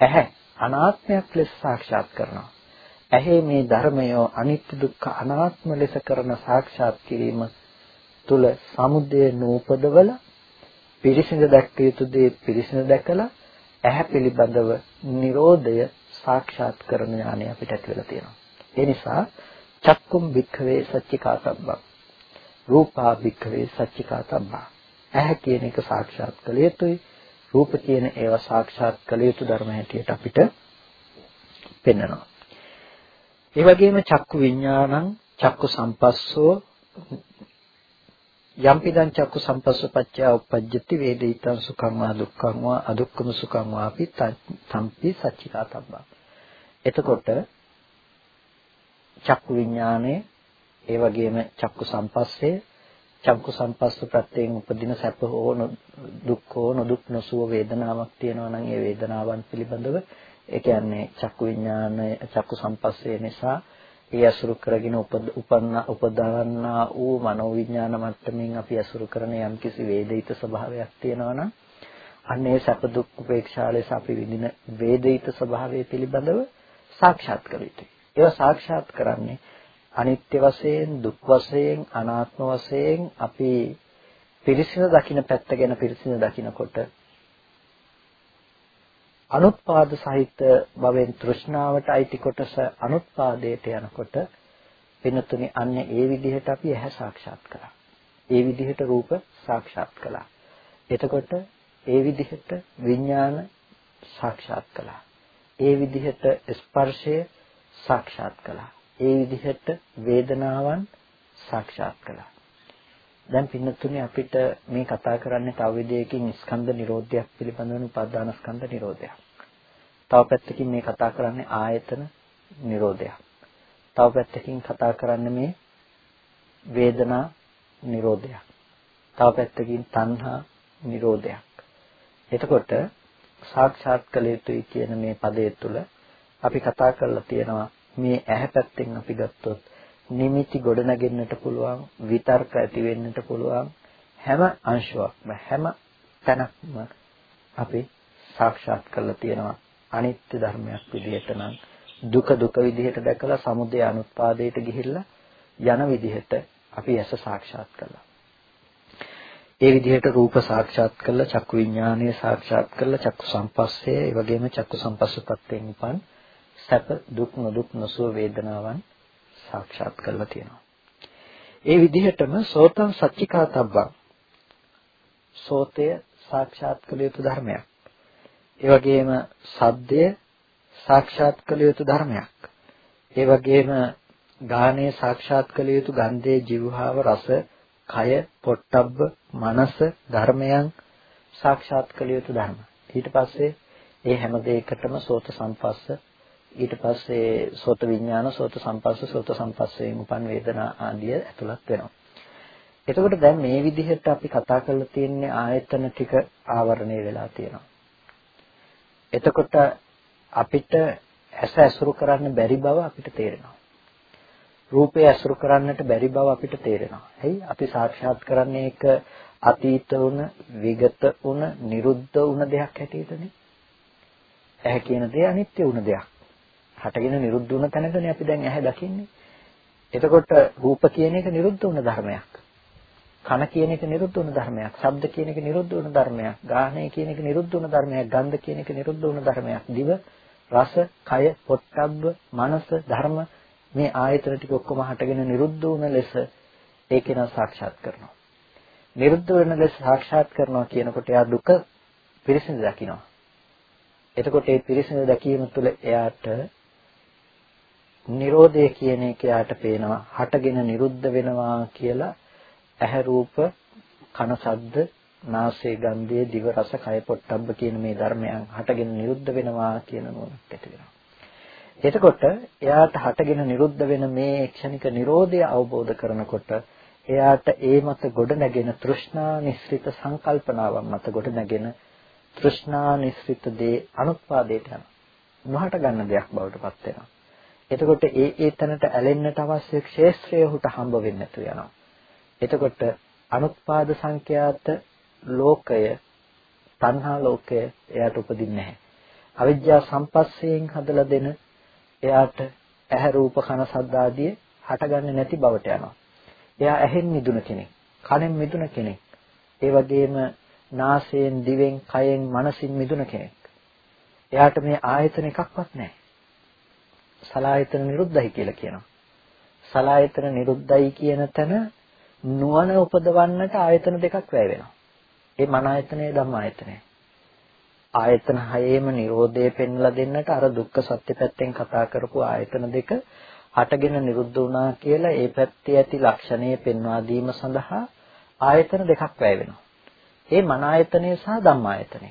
ඇහැ අනාත්මයක් ලෙස සාක්ෂාත් කරනවා. ඇහි මේ ධර්මය අනිත්‍ය දුක්ඛ අනාත්ම ලෙස කරන සාක්ෂාත් කිරීම තුල සමුදය නූපදවල පිරිසිඳ දැක්ක යුතු දේ පිරිසිඳ දැකලා ඇහැ පිළිබඳව Nirodhaය සාක්ෂාත් කරන ඥානය අපිට ඇති වෙලා තියෙනවා. ඒ නිසා චක්කුම් භික්ඛවේ සච්චිකාතබ්බං රූපා භික්ඛවේ සච්චිකාතබ්බා ඇහැ කියන එක සාක්ෂාත් කළ යුතුයි රූප කියන ඒවා සාක්ෂාත් කළ යුතු ධර්ම හැටියට අපිට පෙන්වනවා. ඒ වගේම චක්කු විඥානං චක්කු සම්පස්සෝ යම්පිදං චක්කු සම්පස්සපච්චය උපජ්ජති වේදිතං සුඛං වා දුක්ඛං වා අදුක්ඛම සුඛං වාපි සම්පි සච්චිකාතබ්බා එතකොට චක්කු විඥානයේ ඒ වගේම චක්කු සම්පස්සේ චක්කු සම්පස්ස ප්‍රත්‍යයෙන් උපදින සැප හෝ දුක් හෝ නොදුක් නොසුව වේදනාවක් තියෙනවා නම් ඒ වේදනාවන් පිළිබඳව ඒ කියන්නේ චක්කු විඥානය චක්කු සම්පස්සේ නිසා ඒ අසුරු කරගෙන උපන්න උපදවන්නා වූ මනෝ විඥාන මට්ටමින් අපි අසුරු කරන යම්කිසි වේදිත ස්වභාවයක් තියෙනවා නම් අන්න ඒ සැප දුක් උපේක්ෂා ලෙස අපි විඳින වේදිත ස්වභාවය පිළිබඳව සාක්ෂාත් කර යුතුයි. ඒවා සාක්ෂාත් කරන්නේ අනිත්‍ය වශයෙන් දුක් වශයෙන් අනාත්ම වශයෙන් අපි පිරිසිදු දකින්න පැත්ත ගැන පිරිසිදු දකින්නකොට අනුත්පාද සහිත භවෙන් තෘෂ්ණාවට අයිති කොටස අනුත්පාදයට යනකොට වෙනතුනි අන්න ඒ විදිහට අපි ඇහැ සාක්ෂාත් කළා. ඒ විදිහට රූප සාක්ෂාත් කළා. එතකොට ඒ විදිහට විඥාන සාක්ෂාත් කළා. ඒ විදිහට ස්පර්ශය සාක්ෂාත් කළා. ඒ විදිහට වේදනාවන් සාක්ෂාත් කළා. දැන් පින්නතුනේ අපිට මේ කතා කරන්නේ තව විදියකින් ස්කන්ධ නිරෝධයක් පිළිබඳව උපාදාන ස්කන්ධ නිරෝධයක්. තව පැත්තකින් මේ කතා කරන්නේ ආයතන නිරෝධයක්. තව පැත්තකින් කතා කරන්නේ මේ වේදනා නිරෝධයක්. තව පැත්තකින් තණ්හා නිරෝධයක්. එතකොට සාක්ෂාත් කළ යුතුයි කියන මේ පදයේ තුල අපි කතා කරලා තියෙනවා මේ ඇහැ පැත්තෙන් අපි ගත්තොත් නිමිති ගොඩනගෙන්නට පුළුවන් විතර්ක ඇති වෙන්නට පුළුවන් හැම අංශුවක්ම හැම තැනක්ම අපි සාක්ෂාත් කරලා තියෙනවා අනිත්‍ය ධර්මයක් විදිහට නම් දුක දුක විදිහට දැකලා සමුදය අනුත්පාදයට ගිහිල්ලා යන විදිහට අපි ඇස සාක්ෂාත් කළා. ඒ විදිහට රූප සාක්ෂාත් කළා චක්කු විඥානය සාක්ෂාත් කළා චක්කු සම්පස්සේ ඒ වගේම චක්කු සම්පස්සපත්තෙන් උපන් සැප දුක් නොදුක් නොසුව වේදනාවන් සාක්ෂාත් කරලා තියෙනවා. ඒ විදිහටම සෝතං සච්චිකාතබ්බං සෝතය සාක්ෂාත් කළ යුතු ධර්මයක්. ඒ වගේම සද්දය සාක්ෂාත් කළ යුතු ධර්මයක්. ඒ වගේම ගාහණය සාක්ෂාත් කළ යුතු ගන්ධයේ જીවහාව රස කය පොට්ටබ්බ මනස ධර්මයන් සාක්ෂාත් කළ යුතු ධර්ම. ඊට පස්සේ ඒ හැම දෙයකටම සෝත සම්පස්ස ඊට පස්සේ සෝත විඥාන සෝත සම්පස්ස සෝත සම්පස්සයෙන් උපන් වේදනා ආදිය ඇතුළත් වෙනවා. එතකොට දැන් මේ විදිහට අපි කතා කරලා තියෙන්නේ ආයතන ටික ආවරණය වෙලා තියෙනවා. එතකොට අපිට ඇස ඇසුරු කරන්න බැරි බව අපිට තේරෙනවා. රූපය ඇසුරු කරන්නට බැරි බව අපිට තේරෙනවා. එයි අපි සාක්ෂාත් කරන්නේ ඒක අතීත වුණ, විගත වුණ, නිරුද්ධ වුණ දෙයක් හැටියටනේ. ඇහැ කියන දේ අනිත්‍ය වුණ දෙයක්. හටගෙන නිරුද්ධ වුණ තැනකනේ අපි දැන් ඇහැ දකින්නේ. එතකොට රූප කියන එක නිරුද්ධ වුණ ධර්මයක්. කන කියන එක නිරුද්ධ වුණ ධර්මයක්. ශබ්ද කියන එක නිරුද්ධ වුණ ධර්මයක්. ගාහණය කියන එක නිරුද්ධ වුණ ධර්මයක්. ගන්ධ කියන එක නිරුද්ධ වුණ ධර්මයක්. දිව, රස, කය, පොට්ටබ්බ, මනස, ධර්ම මේ ආයතන ටික ඔක්කොම හටගෙන නිරුද්ධ වුණ ලෙස ඒක නා සාක්ෂාත් කරනවා. නිරුද්ධ වෙන ලෙස සාක්ෂාත් කරනවා කියනකොට එයා දුක පිරිසිදු දකිනවා. එතකොට මේ පිරිසිදු දැකීම තුළ එයාට Nirodha කියන එක එයාට පේනවා. හටගෙන නිරුද්ධ වෙනවා කියලා ඇහැ රූප කන ශබ්ද නාසය ගන්ධය දිව රස කය පොට්ටබ්බ කියන මේ ධර්මයන් හටගෙන නිරුද්ධ වෙනවා කියන නුවණක් ඇති වෙනවා. එතකොට එයාට හටගෙන නිරුද්ධ වෙන මේ ක්ෂණික Nirodha අවබෝධ කරනකොට එයාට ඒ මත ගොඩ නැගෙන තෘෂ්ණා නිස්ෘත සංකල්පනාවන් මත ගොඩ නැගෙන තෘෂ්ණා නිස්ෘත දේ අනුත්පාදයට යනවා. නොහට ගන්න දෙයක් බවට පත් වෙනවා. එතකොට ඒ ඒ තැනට ඇලෙන්නට අවශ්‍ය ක්ෂේත්‍රය උට හම්බ වෙන්නේ නැතු වෙනවා. එතකොට අනුත්පාද සංඛ්‍යාත ලෝකය තණ්හා ලෝකය එයාට උපදින්නේ නැහැ. අවිද්‍යා සම්පස්සයෙන් හදලා දෙන එයාට ඇහැ රූප කන සද්ද ආදී හටගන්නේ නැති බවට යනවා. එයා ඇහෙන් මිදුන කෙනෙක්, කනෙන් මිදුන කෙනෙක්. ඒ වගේම නාසයෙන්, දිවෙන්, කයෙන්, මනසින් මිදුන කෙනෙක්. එයාට මේ ආයතන එකක්වත් නැහැ. සලායතන නිරුද්ධයි කියලා කියනවා. සලායතන නිරුද්ධයි කියන තැන නුවණ උපදවන්නට ආයතන දෙකක් වැය වෙනවා. ඒ මන ආයතනය ධම්ම ආයතනය. ආයතන හයේම Nirodhe පෙන්ලා දෙන්නට අර දුක්ඛ සත්‍ය පැත්තෙන් කතා කරපු ආයතන දෙක හටගෙන නිරුද්ධ වුණා කියලා ඒ පැත්තේ ඇති ලක්ෂණය පෙන්වා දීම සඳහා ආයතන දෙකක් වැය වෙනවා. ඒ මන ආයතනය සහ ධම්ම ආයතනය.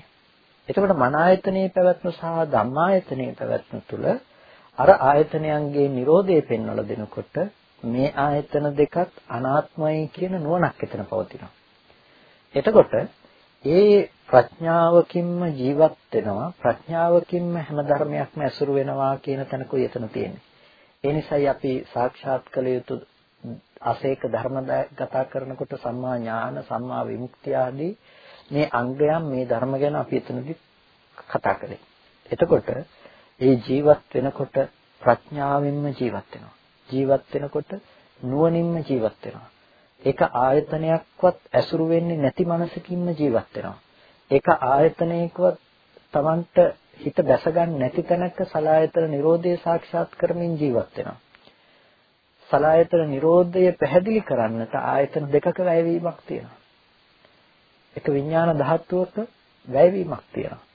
එතකොට මන ආයතනයේ පැවැත්ම සහ ධම්ම ආයතනයේ පැවැත්ම තුළ අර ආයතනයන්ගේ Nirodhe පෙන්වලා දෙනකොට මේ ආයතන දෙකත් අනාත්මයි කියන නුවණක් එතන පවතිනවා. එතකොට ඒ ප්‍රඥාවකින්ම ජීවත් වෙනවා ප්‍රඥාවකින්ම හැම ධර්මයක්ම ඇසුරු වෙනවා කියන තැනකුයි එතන තියෙන්නේ. ඒ නිසායි අපි සාක්ෂාත් කළ යුතු අසේක ධර්ම කතා කරනකොට සම්මා ඥාන සම්මා විමුක්තිය ආදී මේ අංගයන් මේ ධර්ම ගැන අපි එතනදි කතා කළේ. එතකොට ඒ ජීවත් වෙනකොට ප්‍රඥාවෙන්ම ජීවත් වෙනවා. ජීවත් වෙනකොට නුවණින්ම ජීවත් වෙනවා. ඒක ආයතනයක්වත් ඇසුරු වෙන්නේ නැති මනසකින්ම ජීවත් වෙනවා. ඒක ආයතනයකවත් Tamanට හිත බැස ගන්න නැති තැනක සලායතන නිරෝධය සාක්ෂාත් කරමින් ජීවත් වෙනවා. සලායතන නිරෝධය පැහැදිලි කරන්නට ආයතන දෙකක වැයවීමක් තියෙනවා. එක විඥාන ධාතුවක වැයවීමක් තියෙනවා.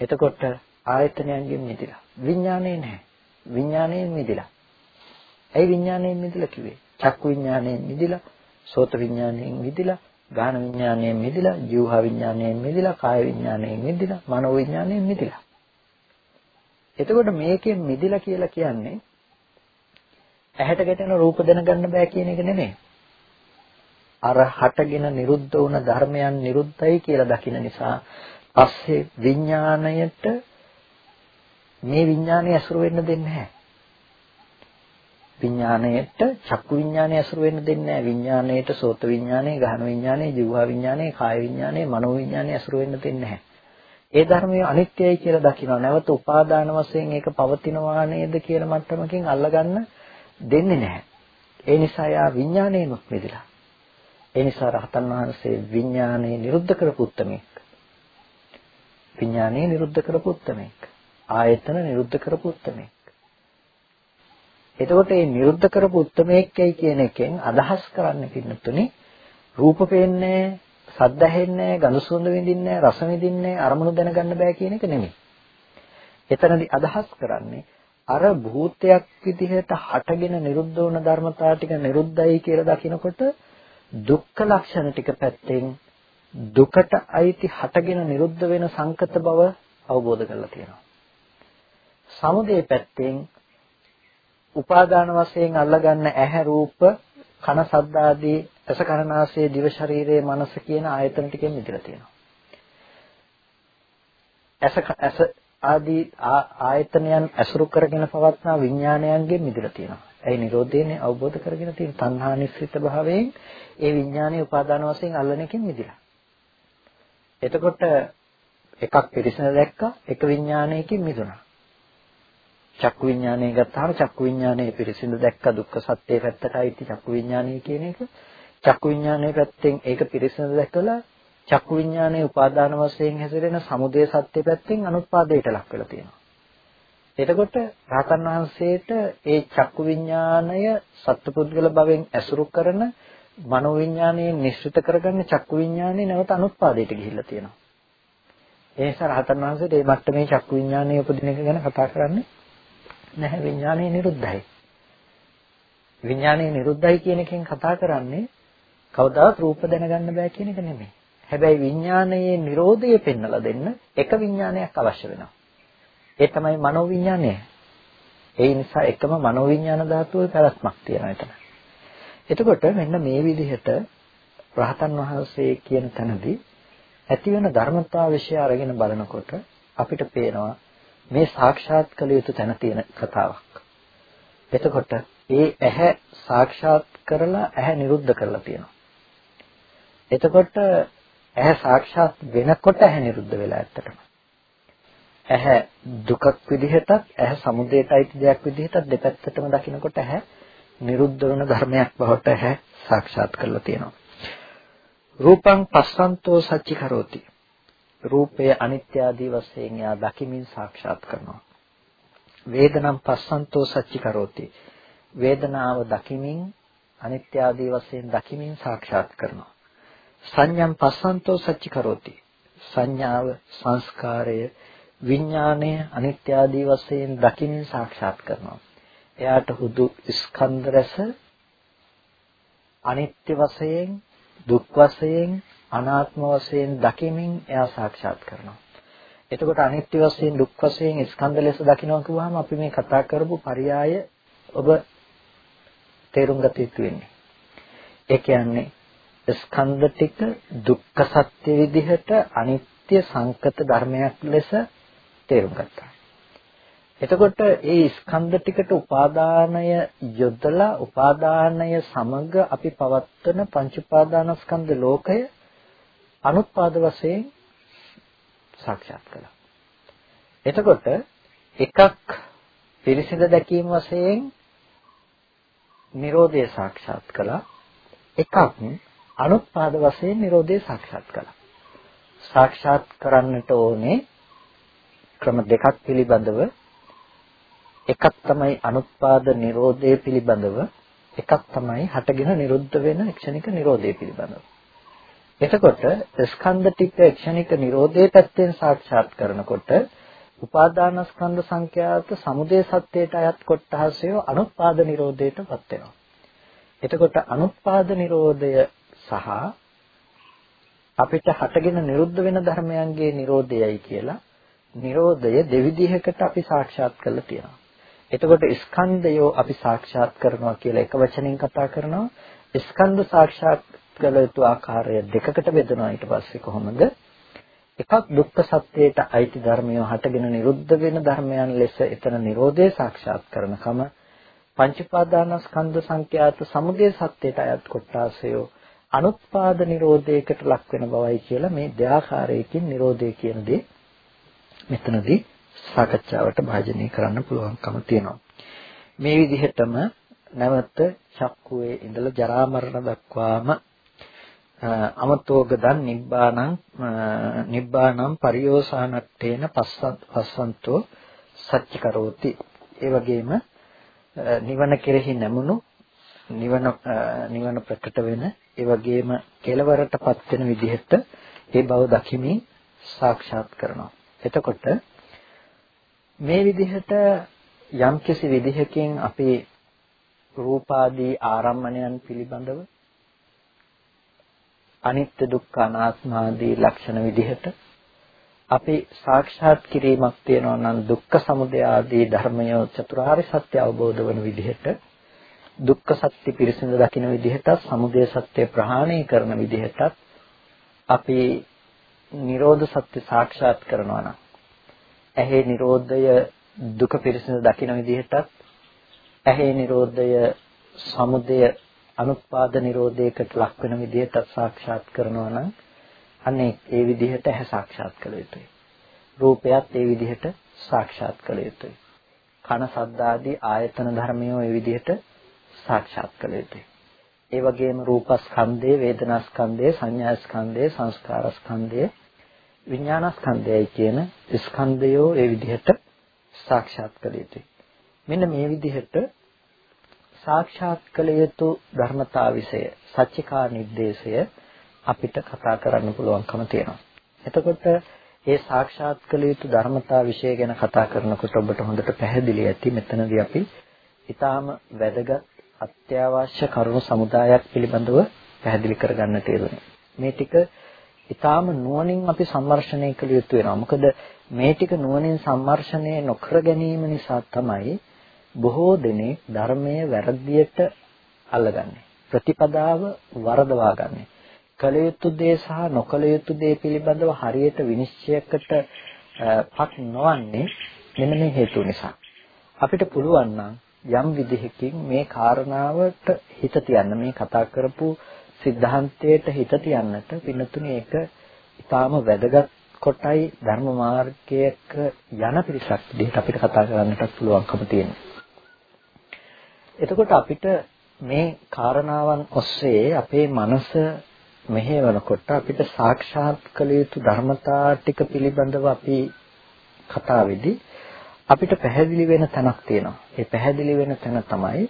එතකොට ආයතනයන්ගෙන් මිදිලා විඥානේ නැහැ. විඥාණයෙන් මිදිලා. ඇයි විඥාණයෙන් මිදිලා කිව්වේ? චක්කු විඥාණයෙන් මිදිලා, සෝත විඥාණයෙන් මිදිලා, ගාන විඥාණයෙන් මිදිලා, ජීවහා විඥාණයෙන් මිදිලා, කාය විඥාණයෙන් මිදිලා, මනෝ විඥාණයෙන් මිදිලා. එතකොට මේකෙන් මිදිලා කියලා කියන්නේ ඇහැට ගැටෙන රූප දැනගන්න බෑ කියන එක නෙමෙයි. අර හටගෙන නිරුද්ධ වුණ ධර්මයන් නිරුද්ධයි කියලා දකින නිසා පස්සේ විඥාණයට මේ විඥානය ඇසුරු වෙන්න දෙන්නේ නැහැ. විඥාණයට චක්කු විඥානය ඇසුරු වෙන්න දෙන්නේ නැහැ. විඥාණයට සෝත විඥානය, ගහන විඥානය, ජීවහා විඥානය, කාය විඥානය, මනෝ විඥානය ඇසුරු වෙන්න දෙන්නේ නැහැ. ඒ ධර්මය අනිත්‍යයි කියලා දකිනවා. නැවත උපාදාන වශයෙන් ඒක පවතිනවා නේද කියන මට්ටමකින් අල්ලගන්න දෙන්නේ නැහැ. ඒ නිසා යා විඥාණයනොත් මෙදිලා. ඒ නිසා රහතන් වහන්සේ විඥාණය නිරුද්ධ කරපු උත්මෙක්. විඥාණය නිරුද්ධ කරපු උත්මෙක්. ආයතන නිරුද්ධ කරපු උත්මෙක්. එතකොට මේ නිරුද්ධ කරපු උත්මේක්කයි කියන එකෙන් අදහස් කරන්න පින්නතුනි රූප පේන්නේ සද්ද ඇහෙන්නේ ගඳ සුවඳ විඳින්නේ රස විඳින්නේ අරමුණු දැනගන්න බෑ කියන එක නෙමෙයි. එතනදී අදහස් කරන්නේ අර භූතයක් විදිහට හටගෙන නිරුද්ධ වුණ ධර්මතා ටික නිරුද්ධයි කියලා දකිනකොට දුක්ඛ ලක්ෂණ ටික පැත්තෙන් දුකට අයිති හටගෙන නිරුද්ධ වෙන සංකත බව අවබෝධ කරලා තියෙනවා. සමුදේ පැත්තෙන් උපාදාන වශයෙන් අල්ලගන්න ඇහැ රූප කන ශබ්ද ආදී රස කරනාසයේ දිව ශරීරයේ මනස කියන ආයතන ටිකෙන් මිදලා තියෙනවා. ඇස ඇස ආදී ආයතනයන් ඇසුරු කරගෙන පවත්නා විඥානයන්ගෙන් මිදලා තියෙනවා. ඒ නිරෝධයනේ අවබෝධ කරගෙන තියෙන තණ්හා නිස්සිත භාවයෙන් ඒ විඥානයේ උපාදාන වශයෙන් අල්ලන එකෙන් මිදිලා. එතකොට එකක් පිරිසන දැක්කා එක විඥානයකින් මිදුණා. චක්කු විඥානය ගත්තාම චක්කු විඥානයේ පිරිසිඳ දැක්ක දුක්ඛ සත්‍යයේ පැත්තටයි ඉති චක්කු විඥානය කියන එක. චක්කු විඥානයේ පැත්තෙන් ඒක පිරිසිඳ දැකලා චක්කු විඥානයේ උපාදාන වශයෙන් හැසිරෙන සමුදය සත්‍ය පැත්තෙන් අනුත්පාදයට ලක් වෙලා තියෙනවා. එතකොට රහතන් වහන්සේට ඒ චක්කු විඥාණය සත්පුද්ගල භවෙන් ඇසුරු කරන මනෝ විඥාණයෙන් නිශ්චිත කරගන්න චක්කු විඥාණය නැවත අනුත්පාදයට ගිහිල්ලා තියෙනවා. ඒ නිසා රහතන් වහන්සේට මේ මට්ටමේ චක්කු විඥාණය උපදින එක ගැන කතා කරන්නේ නැහැ විඥාණය නිරුද්ධයි. විඥාණය නිරුද්ධයි කියන එකෙන් කතා කරන්නේ කවදාවත් රූප දැනගන්න බෑ කියන එක නෙමෙයි. හැබැයි විඥානයේ Nirodhaය පෙන්වලා දෙන්න එක විඥානයක් අවශ්‍ය වෙනවා. ඒ තමයි මනෝවිඥානය. ඒ නිසා එකම මනෝවිඥාන ධාතුවේ පැවැත්මක් තියෙනවා එතන. එතකොට මෙන්න මේ විදිහට රහතන් වහන්සේ කියන තැනදී ඇතිවන ධර්මතාව વિશે අරගෙන බලනකොට අපිට පේනවා මේ සාක්ෂාත් කළ යුතු තැන තියෙන කතාවක්. එතකොට ඒ ඇහැ සාක්ෂාත් කරලා ඇහැ නිරුද්ධ කරලා තියෙනවා. එතකොට ඇහැ සාක්ෂාත් වෙනකොට ඇහැ නිරුද්ධ වෙලා ඇත්තටම. ඇහැ දුකක් විදිහටත් ඇහැ සමුදයට අයිති දෙයක් විදිහටත් දෙපැත්තටම දකිනකොට ඇහැ නිරුද්ධ වෙන ධර්මයක් බවට ඇහැ සාක්ෂාත් කරලා තියෙනවා. රූපං පස්සන්තෝ සච්චි කරෝති. රූපය අනිත්‍ය ආදී වශයෙන් යා දකිමින් සාක්ෂාත් කරනවා. වේදනම් පස්සන්තෝ සච්චි කරෝති. වේදනාව දකිමින් අනිත්‍ය ආදී වශයෙන් දකිමින් සාක්ෂාත් කරනවා. සංඥම් පස්සන්තෝ සච්චි කරෝති. සංඥාව සංස්කාරය විඥාණය අනිත්‍ය ආදී වශයෙන් දකිමින් සාක්ෂාත් කරනවා. එයාට හුදු ස්කන්ධ රස අනිත්‍ය වශයෙන් දුක් වශයෙන් අනාත්ම වශයෙන් දකිමින් එයා සාක්ෂාත් කරනවා. එතකොට අනිත්‍ය වශයෙන් දුක් වශයෙන් ස්කන්ධ ලෙස දකිනවා කියුවාම අපි මේ කතා කරපු පරයය ඔබ තේරුම් ගත යුතු වෙන්නේ. ඒ කියන්නේ ස්කන්ධ ටික දුක්ඛ සත්‍ය විදිහට අනිත්‍ය සංකත ධර්මයක් ලෙස තේරුම් ගත්තා. එතකොට ඒ ස්කන්ධ ටිකට උපාදානය යොදලා උපාදානය සමග අපි පවත්වන පංච උපාදානස්කන්ධ ලෝකය අනුත්පාද වශයෙන් සාක්ෂාත් කළා. එතකොට එකක් පිරිසිඳ දැකීම වශයෙන් Nirodha සාක්ෂාත් කළා. එකක් අනුත්පාද වශයෙන් Nirodha සාක්ෂාත් කළා. සාක්ෂාත් කරන්නට ඕනේ ක්‍රම දෙකක් පිළිබඳව එකක් තමයි අනුත්පාද නිරෝධය පිළිබඳව එකක් තමයි හටගෙන නිරුද්ධ වෙන ක්ෂණික නිරෝධය පිළිබඳව. එතකොට ස්කන්ධ ටික ක්ෂණික නිරෝධයේ පැත්තෙන් සාක්ෂාත් කරනකොට උපාදානස්කන්ධ සංඛ්‍යාත සමුදය සත්‍යයට අයත් කොටහසය අනුත්පාද නිරෝධයටපත් වෙනවා. එතකොට අනුත්පාද නිරෝධය සහ අපිට හටගෙන නිරුද්ධ වෙන ධර්මයන්ගේ නිරෝධයයි කියලා නිරෝධය දෙවිධයකට අපි සාක්ෂාත් කරලා තියෙනවා. එතකොට ස්කන්ධයෝ අපි සාක්ෂාත් කරනවා කියලා එක වචනෙන් කතා කරනවා. ස්කන්ධ සාක්ෂාත් කළ යුතු ආකාරය දෙකකට බෙදනවා ඊට පස්සේ කොහොමද? එකක් දුක්ඛ සත්‍යයට අයිති ධර්මය හටගෙන නිරුද්ධ වෙන ධර්මයන් ලෙස එතන Nirodhe සාක්ෂාත් කරනකම පංච පාදානස්කන්ධ සංඛ්‍යාත සමුදය සත්‍යයට අයත් කොටාසය අනුත්පාද නිරෝධයකට ලක් වෙන බවයි කියලා මේ දෙආකාරයකින් Nirodhe කියන දේ මෙතනදී සාකච්ඡාවට භාජනය කරන්න පුළුවන්කම තියෙනවා. මේ විදිහටම නැවත චක්කුවේ ඉඳලා ජරා මරණ දක්වාම අමතෝගදන් නිබ්බාණං නිබ්බාණං පරියෝසానත්තේන පස්සන්තෝ සච්ච කරෝති ඒ වගේම නිවන කෙරෙහි නැමුණු නිවන නිවන ප්‍රකට වෙන ඒ වගේම කෙලවරටපත් වෙන විදිහට ඒ බව දකිමින් සාක්ෂාත් කරනවා. එතකොට මේ විදිහට යම්කිසි විදිහකින් අපි රූපාදී ආරම්මණයන් පිළිබඳව අනිත්‍ය දුක්ඛ අනාත්ම ආදී ලක්ෂණ විදිහට අපි සාක්ෂාත් කිරීමක් තියෙනවා නම් දුක්ඛ සමුදය ආදී ධර්මය චතුරාර්ය සත්‍ය අවබෝධ වන විදිහට දුක්ඛ සත්‍ය පිරිසිදු දකින විදිහට සමුදය සත්‍ය ප්‍රහාණය කරන විදිහට අපි නිරෝධ සත්‍ය සාක්ෂාත් කරනවා නම් ඇහි නිරෝධය දුක පිරිසිදු දකින විදිහටත් ඇහි නිරෝධය සමුදය අනුත්පාද නිරෝධයකට ලක් වෙන විදිහට සාක්ෂාත් කරනවා නම් අනේ ඒ විදිහට ඇහැ සාක්ෂාත් කළ යුතුයි. රූපයත් ඒ විදිහට සාක්ෂාත් කළ යුතුයි. කන සද්ද ආදී ආයතන ධර්මයෝ ඒ විදිහට සාක්ෂාත් කළ යුතුයි. ඒ වගේම රූපස්කන්ධය, වේදනාස්කන්ධය, සංඥාස්කන්ධය, සංස්කාරස්කන්ධය, විඥානස්කන්ධයයි කියන ස්කන්ධයෝ ඒ විදිහට සාක්ෂාත් කළ යුතුයි. මෙන්න මේ විදිහට සාක්ෂාත් කළ යුතු ධර්මතා વિશે සත්‍චිකා නිर्देशය අපිට කතා කරන්න පුළුවන්කම තියෙනවා. එතකොට ඒ සාක්ෂාත් කළ යුතු ධර්මතා વિશે ගැන කතා කරනකොට ඔබට හොඳට පැහැදිලි ඇති මෙතනදී අපි ඊටාම වැදගත් අත්‍යවශ්‍ය කරුණු සමුදායක් පිළිබඳව පැහැදිලි කරගන්න තියෙනවා. මේ ටික ඊටාම නුවණින් අපි සම්මර්ෂණය කළ යුතු වෙනවා. මොකද මේ ටික නුවණින් සම්මර්ෂණය නොකර ගැනීම නිසා තමයි බොහෝ දෙනෙක් ධර්මයේ වැරදියට අල්ලගන්නේ. ප්‍රතිපදාව වරදවා ගන්න. කල යුතු දේ සහ නොකල යුතු දේ පිළිබඳව හරියට විනිශ්චයකට පත් නොවන්නේ මෙන්න මේ හේතු නිසා. අපිට පුළුවන් යම් විදිහකින් මේ කාරණාවට හිත තියන්න මේ කතා කරපු සිද්ධාන්තයට හිත තියන්නට පින්නතුනේ ඒක ඊටාම වැදගත් කොටයි ධර්ම මාර්ගයක යන පිරිසක් විදිහට අපිට කතා කරන්නට පුළුවන්කම තියෙනවා. එතකොට අපිට මේ කාරණාවන් ඔස්සේ අපේ මනස මෙහෙවනකොට අපිට සාක්ෂාත් කළ යුතු ධර්මතා ටික පිළිබඳව අපි කතාවේදී අපිට පැහැදිලි වෙන තැනක් තියෙනවා. ඒ පැහැදිලි වෙන තැන තමයි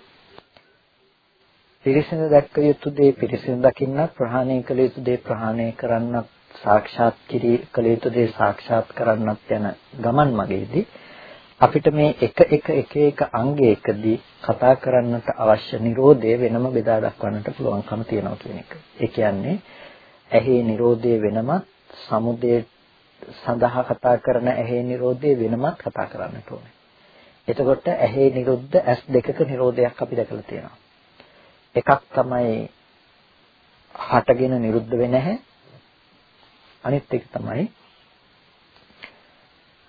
පිරිසිඳ දැක්ක යුතු දේ පිරිසිඳ දකින්නත් ප්‍රහාණය කළ යුතු දේ ප්‍රහාණය කරන්නත් සාක්ෂාත් කිරී කළ යුතු දේ සාක්ෂාත් කරන්නත් යන ගමන් මගේදී අපිට මේ එක එක එක එක අංගයකදී කතා කරන්නට අවශ්‍ය Nirodhe වෙනම බෙදා දක්වන්නට පුළුවන්කම තියෙනවා කියන එක. ඒ කියන්නේ ඇහි Nirodhe වෙනමත් සමුදය සඳහා කතා කරන ඇහි Nirodhe වෙනමත් කතා කරන්නට ඕනේ. එතකොට ඇහි නිරුද්ධ ඇස් දෙකක Nirodhayak අපි දැකලා තියෙනවා. එකක් තමයි හටගෙන නිරුද්ධ වෙන ඇහැ. අනිත් එක තමයි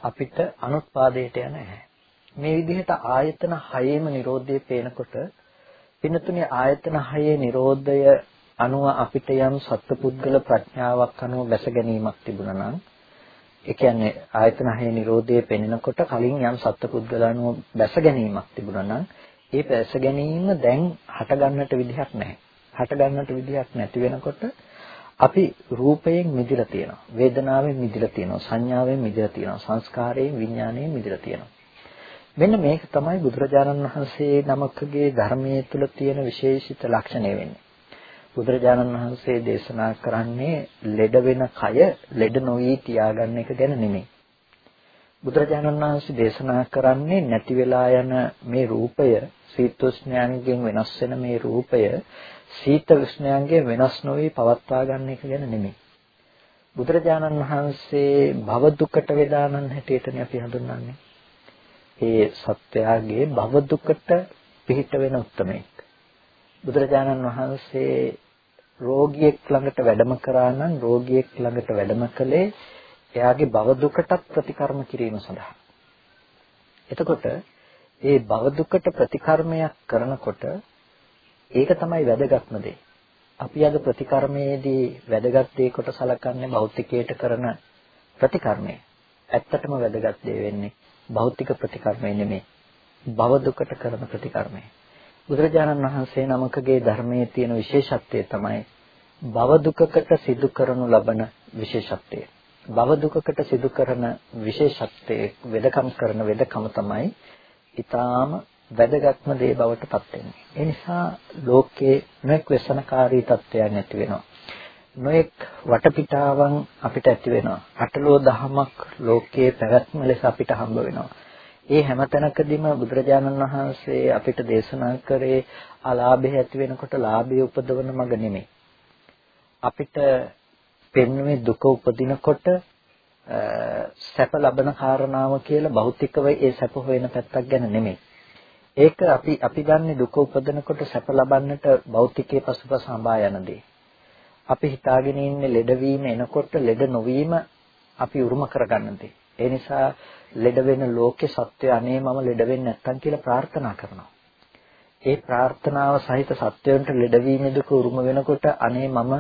අපිට අනුත්පාදයට යන නැහැ. මේ විදිහට ආයතන හයේම Nirodhaය පේනකොට පින්නතුනේ ආයතන හයේ Nirodhaය අනුව අපිට යම් සත්පුද්ගල ප්‍රඥාවක් අනුව බැස ගැනීමක් තිබුණා නම් ඒ කියන්නේ ආයතන හයේ Nirodhaය පෙනෙනකොට කලින් යම් සත්පුද්ගල අනුව බැස ගැනීමක් තිබුණා නම් ඒ බැස ගැනීම දැන් හට ගන්නට විදිහක් නැහැ. හට ගන්නට විදිහක් නැති වෙනකොට අපි රූපයෙන් මිදිලා තියෙනවා. වේදනාවෙන් මිදිලා තියෙනවා. සංඥාවෙන් මිදිලා තියෙනවා. සංස්කාරයෙන් විඥාණයෙන් මිදිලා තියෙනවා. මෙන්න මේක තමයි බුදුරජාණන් වහන්සේ නමකගේ ධර්මයේ තුල තියෙන විශේෂිත ලක්ෂණය වෙන්නේ. බුදුරජාණන් වහන්සේ දේශනා කරන්නේ ලෙඩ වෙන කය ලෙඩ නොවි තියාගන්න එක ගැන නෙමෙයි. බුදුරජාණන් වහන්සේ දේශනා කරන්නේ නැති වෙලා යන මේ රූපය සීතෝෂ්ණයන්ගෙන් වෙනස් වෙන මේ රූපය සීත විෂ්ණයන්ගේ වෙනස් නොවි පවත්වා ගන්න එක ගැන නෙමෙයි. බුදුරජාණන් වහන්සේ භව දුකට වේදානන් හැටියටනේ අපි හඳුන්වන්නේ. ඒ සත්‍යයගේ භව දුකට පිහිට වෙන උත්මයෙක්. බුදුරජාණන් වහන්සේ රෝගියෙක් ළඟට වැඩම කරා නම් රෝගියෙක් ළඟට වැඩම කළේ එයාගේ භව දුකටත් ප්‍රතිකර්ම කිරීම සඳහා. එතකොට ඒ භව දුකට ප්‍රතිකර්මයක් කරනකොට ඒක තමයි වැදගත්ම දේ. අපි අද ප්‍රතිකර්මයේදී වැදගත් දේ කොට සලකන්නේ භෞතිකයට කරන ප්‍රතිකර්මය. ඇත්තටම වැදගත් දේ වෙන්නේ භෞතික ප්‍රතිකර්මය නෙමෙයි. භව දුකට කරන ප්‍රතිකර්මය. බුදුරජාණන් වහන්සේ නමකගේ ධර්මයේ තියෙන විශේෂත්වය තමයි භව දුකකට සිදු කරනු ලබන විශේෂත්වය. භව දුකකට සිදු කරන විශේෂත්වයේ වෙදකම් කරන වෙදකම තමයි ඊටාම වැදගත්ම දේ බවට පත් වෙන්නේ. ඒ නිසා ලෝකයේ නොඑක් වසනකාරී තත්ත්වයන් ඇති වෙනවා. නොඑක් වටපිටාවන් අපිට ඇති වෙනවා. අටලෝ දහමක් ලෝකයේ පැවැත්ම ලෙස අපිට හම්බ වෙනවා. ඒ හැම තැනකදීම බුදුරජාණන් වහන්සේ අපිට දේශනා කරේ අලාභය ඇති වෙනකොට ලාභය උපදවන මඟ නෙමෙයි. අපිට පෙන්වන්නේ දුක උපදිනකොට සැප ලබන කාරණාව කියලා භෞතිකව ඒ සැප හොයන පැත්තක් ගැන නෙමෙයි. ඒක අපි අපි දන්නේ දුක උපදිනකොට සැප ලබන්නට භෞතිකයේ පසුපස හඹා යන දේ. අපි හිතාගෙන ඉන්නේ ලෙඩවීම එනකොට ලෙඩ නොවීම අපි උරුම කරගන්න දේ. ඒ නිසා ලෙඩ වෙන ලෝකේ සත්‍ය අනේ මම ලෙඩ වෙන්නේ නැත්තම් කියලා ප්‍රාර්ථනා කරනවා. ඒ ප්‍රාර්ථනාව සහිත සත්‍යයන්ට ලෙඩවීමේ දුක උරුම වෙනකොට අනේ මම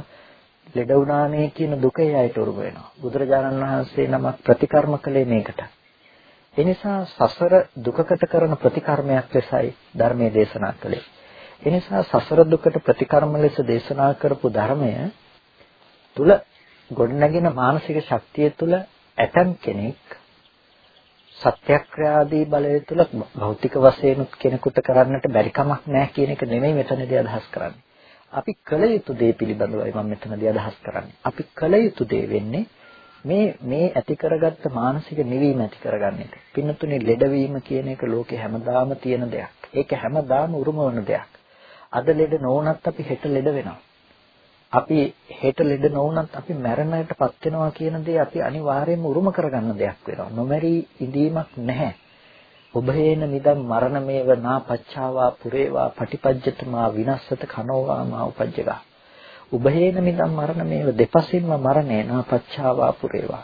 ලෙඩ වුණානේ කියන දුක එයාට උරුම වෙනවා. බුදුරජාණන් වහන්සේ නමක් ප්‍රතිකර්ම කළේ මේකට. ඒ නිසා සසර දුකකට කරන ප්‍රතිකර්මයක් ලෙසයි ධර්මයේ දේශනා කළේ. ඒ නිසා සසර දුකට ප්‍රතිකර්ම ලෙස දේශනා කරපු ධර්මය තුල ගොඩනැගෙන මානසික ශක්තිය තුල ඇතම් කෙනෙක් සත්‍යක්‍රියාදී බලය තුල භෞතික වශයෙන් කෙනෙකුට කරන්නට බැරි කමක් නැහැ කියන එක නෙමෙයි මෙතනදී අදහස් කරන්නේ. අපි කළ යුතු දේ පිළිබඳවයි මම මෙතනදී අදහස් කරන්නේ. අපි කළ යුතු දේ වෙන්නේ මේ මේ ඇති කරගත්ත මානසික නිවීම ඇති කරගන්න එක. පින්නතුනේ ලෙඩවීම කියන එක ලෝකේ හැමදාම තියෙන දෙයක්. ඒක හැමදාම උරුම වන දෙයක්. අද ලෙඩ නොවුනත් අපි හෙට ලෙඩ වෙනවා. අපි හෙට ලෙඩ නොවුනත් අපි මැරෙන්නටපත් වෙනවා කියන දේ අපි අනිවාර්යයෙන්ම උරුම කරගන්න දෙයක් වෙනවා. නොමැරි ඉඳීමක් නැහැ. ඔබේන නිදන් මරණමේව නා පච්චාවා පුරේවා පටිපජ්ජතමා විනස්සත කනෝවා මා උපජ්ජගා. උභේන නිදන් මරණමේව දෙපසින්ම මරණේ නා පච්චාවා පුරේවා.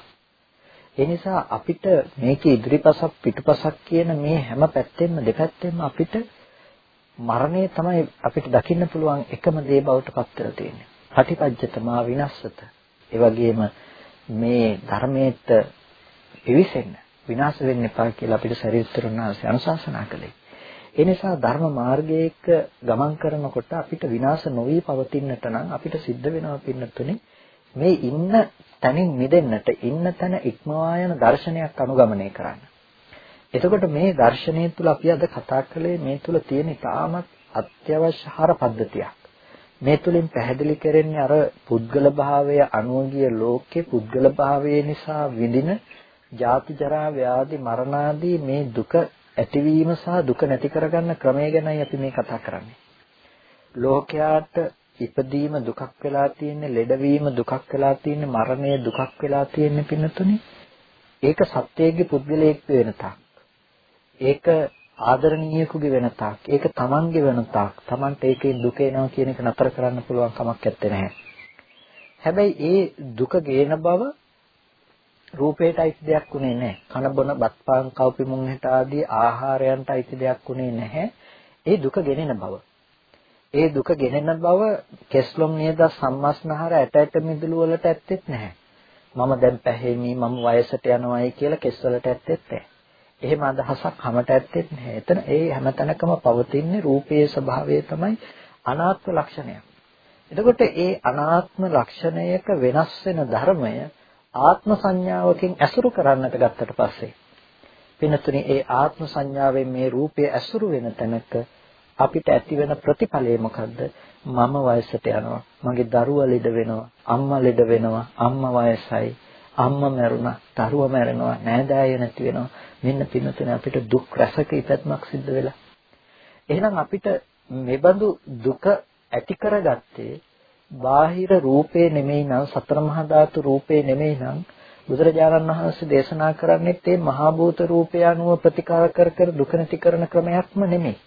ඒ නිසා අපිට මේකේ ඉදිරිපසක් පිටුපසක් කියන මේ හැම පැත්තෙම දෙපැත්තෙම අපිට මරණය තමයි අපිට දකින්න පුළුවන් එකම දේ බවට පත් වෙලා තියෙන්නේ. පටිපජ්ජතමා විනස්සත. ඒ වගේම මේ ධර්මයට පිවිසෙන්න විනාශ වෙන්න එපා කියලා අපිට ශරීරතරණාංශය අනුශාසනා කළේ. ඒ නිසා ධර්ම මාර්ගයක ගමන් කරනකොට අපිට විනාශ නොවි පවතින්නට නම් අපිට සිද්ධ වෙනවා පින්නතුනේ මේ ඉන්න තනින් මිදෙන්නට ඉන්න තැන ඉක්මවා යන දර්ශනයක් අනුගමනය කරන්න. එතකොට මේ දර්ශනය තුල අපි අද කතා කළේ මේ තුල තියෙන ඉතාමත් අත්‍යවශ්‍ය හර පද්ධතියක්. මේ තුලින් පැහැදිලි කරන්නේ අර පුද්ගල භාවය අනුගිය ලෝකේ පුද්ගල භාවය නිසා විඳින ජාති ජරා ව්‍යාධි මරණ ආදී මේ දුක ඇතිවීම සහ දුක නැති කරගන්න ක්‍රමය ගැනයි අපි මේ කතා කරන්නේ. ලෝකයාට ඉපදීම දුකක් වෙලා තියෙන්නේ, ලෙඩවීම දුකක් වෙලා තියෙන්නේ, මරණය දුකක් වෙලා තියෙන්නේ පින්නතුනේ. ඒක සත්‍යයේ පුද්ගලයෙක් වෙන තාක්. ඒක ආදරණීයකුගේ වෙන තාක් ඒක තමන්ගේ වෙන තාක් තමන්ට ඒකේ දුක එනවා කියන එක නතර කරන්න පුළුවන් කමක් නැත්තේ නැහැ. හැබැයි ඒ දුක ගේන බව රූපේට අයිති දෙයක් උනේ නැහැ. කන බොන බත් පාන් කව්පිමුන් හිට ආදී ආහාරයන්ට අයිති දෙයක් උනේ නැහැ. ඒ දුක ගෙනෙන බව. ඒ දුක ගෙනෙන බව කෙස්ලොම් නියද සම්මස්නහර ඇට ඇට මිදුළු වලට ඇත්තෙත් නැහැ. මම දැන් පැහැෙමි මම වයසට යනවායි කියලා කෙස් වලට ඇත්තෙත් නැහැ. එහෙම අදහසක් හැමට ඇත්තෙත් නැහැ. එතන ඒ හැමතැනකම පවතින රූපයේ ස්වභාවය තමයි අනාත්ම ලක්ෂණය. එතකොට ඒ අනාත්ම ලක්ෂණයක වෙනස් වෙන ධර්මය ආත්ම සංඥාවකින් ඇසුරු කරන්නට ගත්තට පස්සේ පිනතුනි ඒ ආත්ම සංඥාවෙන් මේ රූපය ඇසුරු වෙන තැනක අපිට ඇති වෙන ප්‍රතිඵලය මොකද්ද? මම වයසට යනවා. මගේ දරුවා ලෙඩ වෙනවා. අම්මා ලෙඩ වෙනවා. අම්මා වයසයි. අම්මා මැරුණා. දරුවා මැරෙනවා. නෑදෑයෝ නැති වෙනවා. මෙන්න පින්නතුනේ අපිට දුක් රසක ඉපැත්මක් සිද්ධ වෙලා. එහෙනම් අපිට මෙබඳු දුක ඇති කරගත්තේ බාහිර රූපේ නෙමෙයි නම් සතර මහා ධාතු රූපේ නෙමෙයි නම් බුදුරජාණන් වහන්සේ දේශනා කරන්නේ මේ මහා භූත රූපය අනුව ප්‍රතිකාර කර කර දුක නැති කරන ක්‍රමයක්ම නෙමෙයි.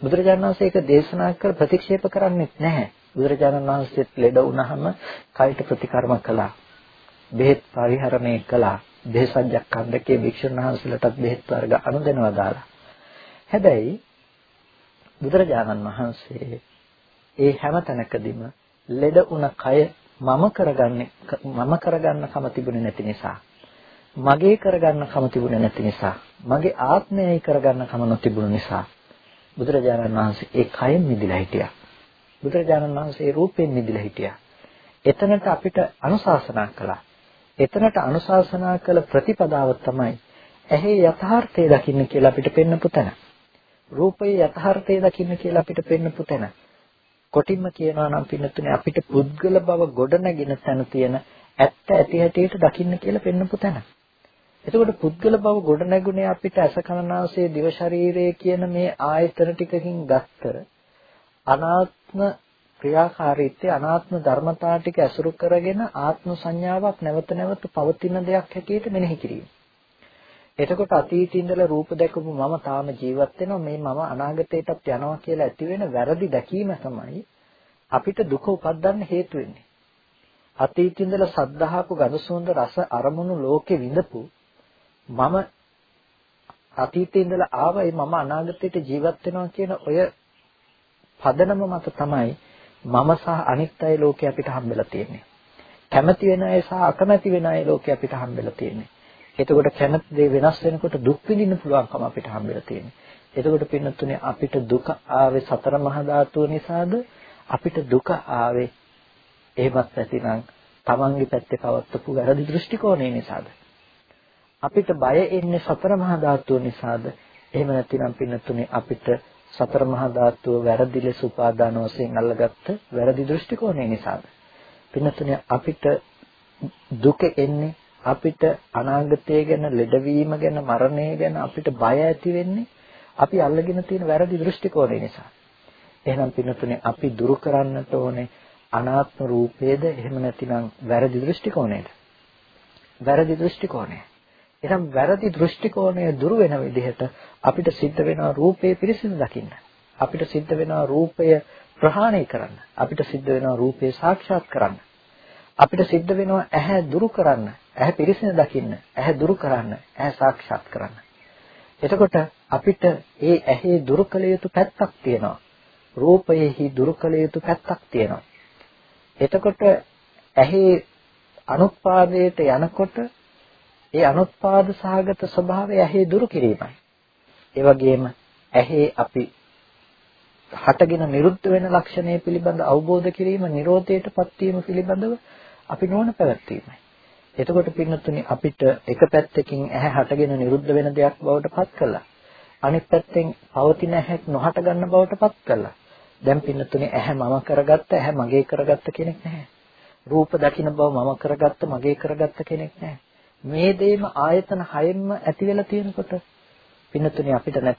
බුදුරජාණන් වහන්සේ ඒක දේශනා කර ප්‍රතික්ෂේප කරන්නේ නැහැ. බුදුරජාණන් වහන්සේත් ලෙඩ වුණාම කයිට ප්‍රතිකර්ම කළා. බෙහෙත් පරිහරණය කළා. බෙහෙසජ්ජක් කන්දකේ භික්ෂුන් වහන්සේලාටත් බෙහෙත් වර්ග අනුදෙනවා දාලා. හැබැයි බුදුරජාණන් වහන්සේ ඒ හැම තැනකදීම ලෙඩ වුණ කය මම කරගන්නේ මම කරගන්න කම තිබුණේ නැති නිසා මගේ කරගන්න කම තිබුණේ නැති නිසා මගේ ආත්මයයි කරගන්න කම නොතිබුණු නිසා බුදුරජාණන් වහන්සේ ඒ කයෙන් මිදිලා හිටියා. බුදුරජාණන් වහන්සේ රූපයෙන් මිදිලා හිටියා. එතනට අපිට අනුශාසනා කළා. එතනට අනුශාසනා කළ ප්‍රතිපදාව තමයි ඇහි යථාර්ථය දකින්න කියලා අපිට පෙන්වපු තැන. රූපයේ යථාර්ථය දකින්න කියලා අපිට පෙන්වපු තැන. කොටින්ම කියනවා නම් පින්නතුනේ අපිට පුද්ගල බව ගොඩනගෙන තැන තියෙන ඇත්ත ඇති හැටියට දකින්න කියලා පෙන්වපු තැන. එතකොට පුද්ගල බව ගොඩනැගුණේ අපිට අස කනනාසය දිව ශරීරය කියන මේ ආයතන ටිකකින් ගත්ත අනාත්ම ක්‍රියාකාරීත්වය අනාත්ම ධර්මතා ටික ඇසුරු කරගෙන ආත්ම සංඥාවක් නැවත නැවත පවතින දෙයක් හැටියට මෙනෙහි කිරීම. එතකොට අතීතයේ ඉඳලා රූප දැකපු මම තාම ජීවත් වෙනවා මේ මම අනාගතයටත් යනවා කියලා ඇති වෙන වැරදි දැකීම තමයි අපිට දුක උපද්දන්න හේතු වෙන්නේ. අතීතයේ ඉඳලා සද්ධාහපු ගඳ සුවඳ රස අරමුණු ලෝකේ විඳපු මම අතීතයේ ඉඳලා ආවයි මම අනාගතයට ජීවත් වෙනවා කියන ඔය පදනම මත තමයි මම සහ අනිත් අය ලෝකේ අපිට හම්බෙලා තියෙන්නේ. කැමති වෙන අය සහ අකමැති වෙන අය ලෝකේ අපිට හම්බෙලා තියෙන්නේ. එතකොට කැමති දේ වෙනස් වෙනකොට දුක් විඳින්න පුළුවන්කම අපිට හම්බෙලා තියෙනවා. එතකොට පින්නතුනේ අපිට දුක ආවේ සතර මහා ධාතුව නිසාද අපිට දුක ආවේ එහෙමත් නැතිනම් තමන්ගේ පැත්තේ පවත්වපු වැරදි දෘෂ්ටි කෝණය නිසාද අපිට බය එන්නේ සතර මහා ධාතුව නිසාද? එහෙම නැතිනම් පින්නතුනේ අපිට සතර මහා ධාතුව වැරදි ලෙස උපාදාන වශයෙන් අල්ලගත්ත වැරදි දෘෂ්ටි කෝණය නිසාද? පින්නතුනේ අපිට දුක එන්නේ අපිට අනාගතය ගැන ලෙඩවීම ගැන මරණය ගැන අපිට බය ඇති වෙන්නේ අපි අල්ලගෙන තියෙන වැරදි දෘෂ්ටි කෝණය නිසා. එහෙනම් පින්නතුනේ අපි දුරු කරන්නට ඕනේ අනාත්ම රූපේද එහෙම නැතිනම් වැරදි දෘෂ්ටි කෝණයද? වැරදි දෘෂ්ටි කෝණය. එහෙනම් වැරදි දෘෂ්ටි කෝණය දුරු වෙන විදිහට අපිට සිද්ධ වෙනවා රූපේ පිරිසිදු දකින්න. අපිට සිද්ධ වෙනවා රූපය ප්‍රහාණය කරන්න. අපිට සිද්ධ වෙනවා රූපේ සාක්ෂාත් කරන්න. අපිට සිද්ධ වෙනවා ඇහැ දුරු කරන්න. ඇහැ පිරිසිදු දකින්න. ඇහැ දුරු කරන්න. ඇහැ සාක්ෂාත් කරන්න. එතකොට අපිට ඒ ඇහි දුරු කළ යුතු පැත්තක් තියෙනවා. රූපයෙහි දුරු කළ යුතු පැත්තක් තියෙනවා. එතකොට ඇහි අනුත්පාදයට යනකොට ඒ අනුත්පාද සහගත ස්වභාවය ඇහි දුරු කිරීමයි. ඒ වගේම ඇහි අපි හටගෙන නිරුද්ධ වෙන ලක්ෂණය පිළිබඳ අවබෝධ කිරීම නිරෝධයටපත් වීම පිළිබඳව අපි නොවන පැවැත්වීමයි. එතකොට පින්නතුනි අපිට එක පැත්තකින් ඇහැ හටගෙන නිරුද්ධ වෙන දෙයක් බවට පත් කළා. අනිත් පැත්තෙන් පවතින ඇහැක් නොහට ගන්න බවට පත් කළා. දැන් පින්නතුනේ ඇහැ මම කරගත්ත ඇහැ මගේ කරගත්ත කෙනෙක් නැහැ. රූප දකින්න බව මම කරගත්ත මගේ කරගත්ත කෙනෙක් නැහැ. මේ දෙයම ආයතන හයෙන්ම ඇති වෙලා තියෙනකොට පින්නතුනේ අපිට නැත්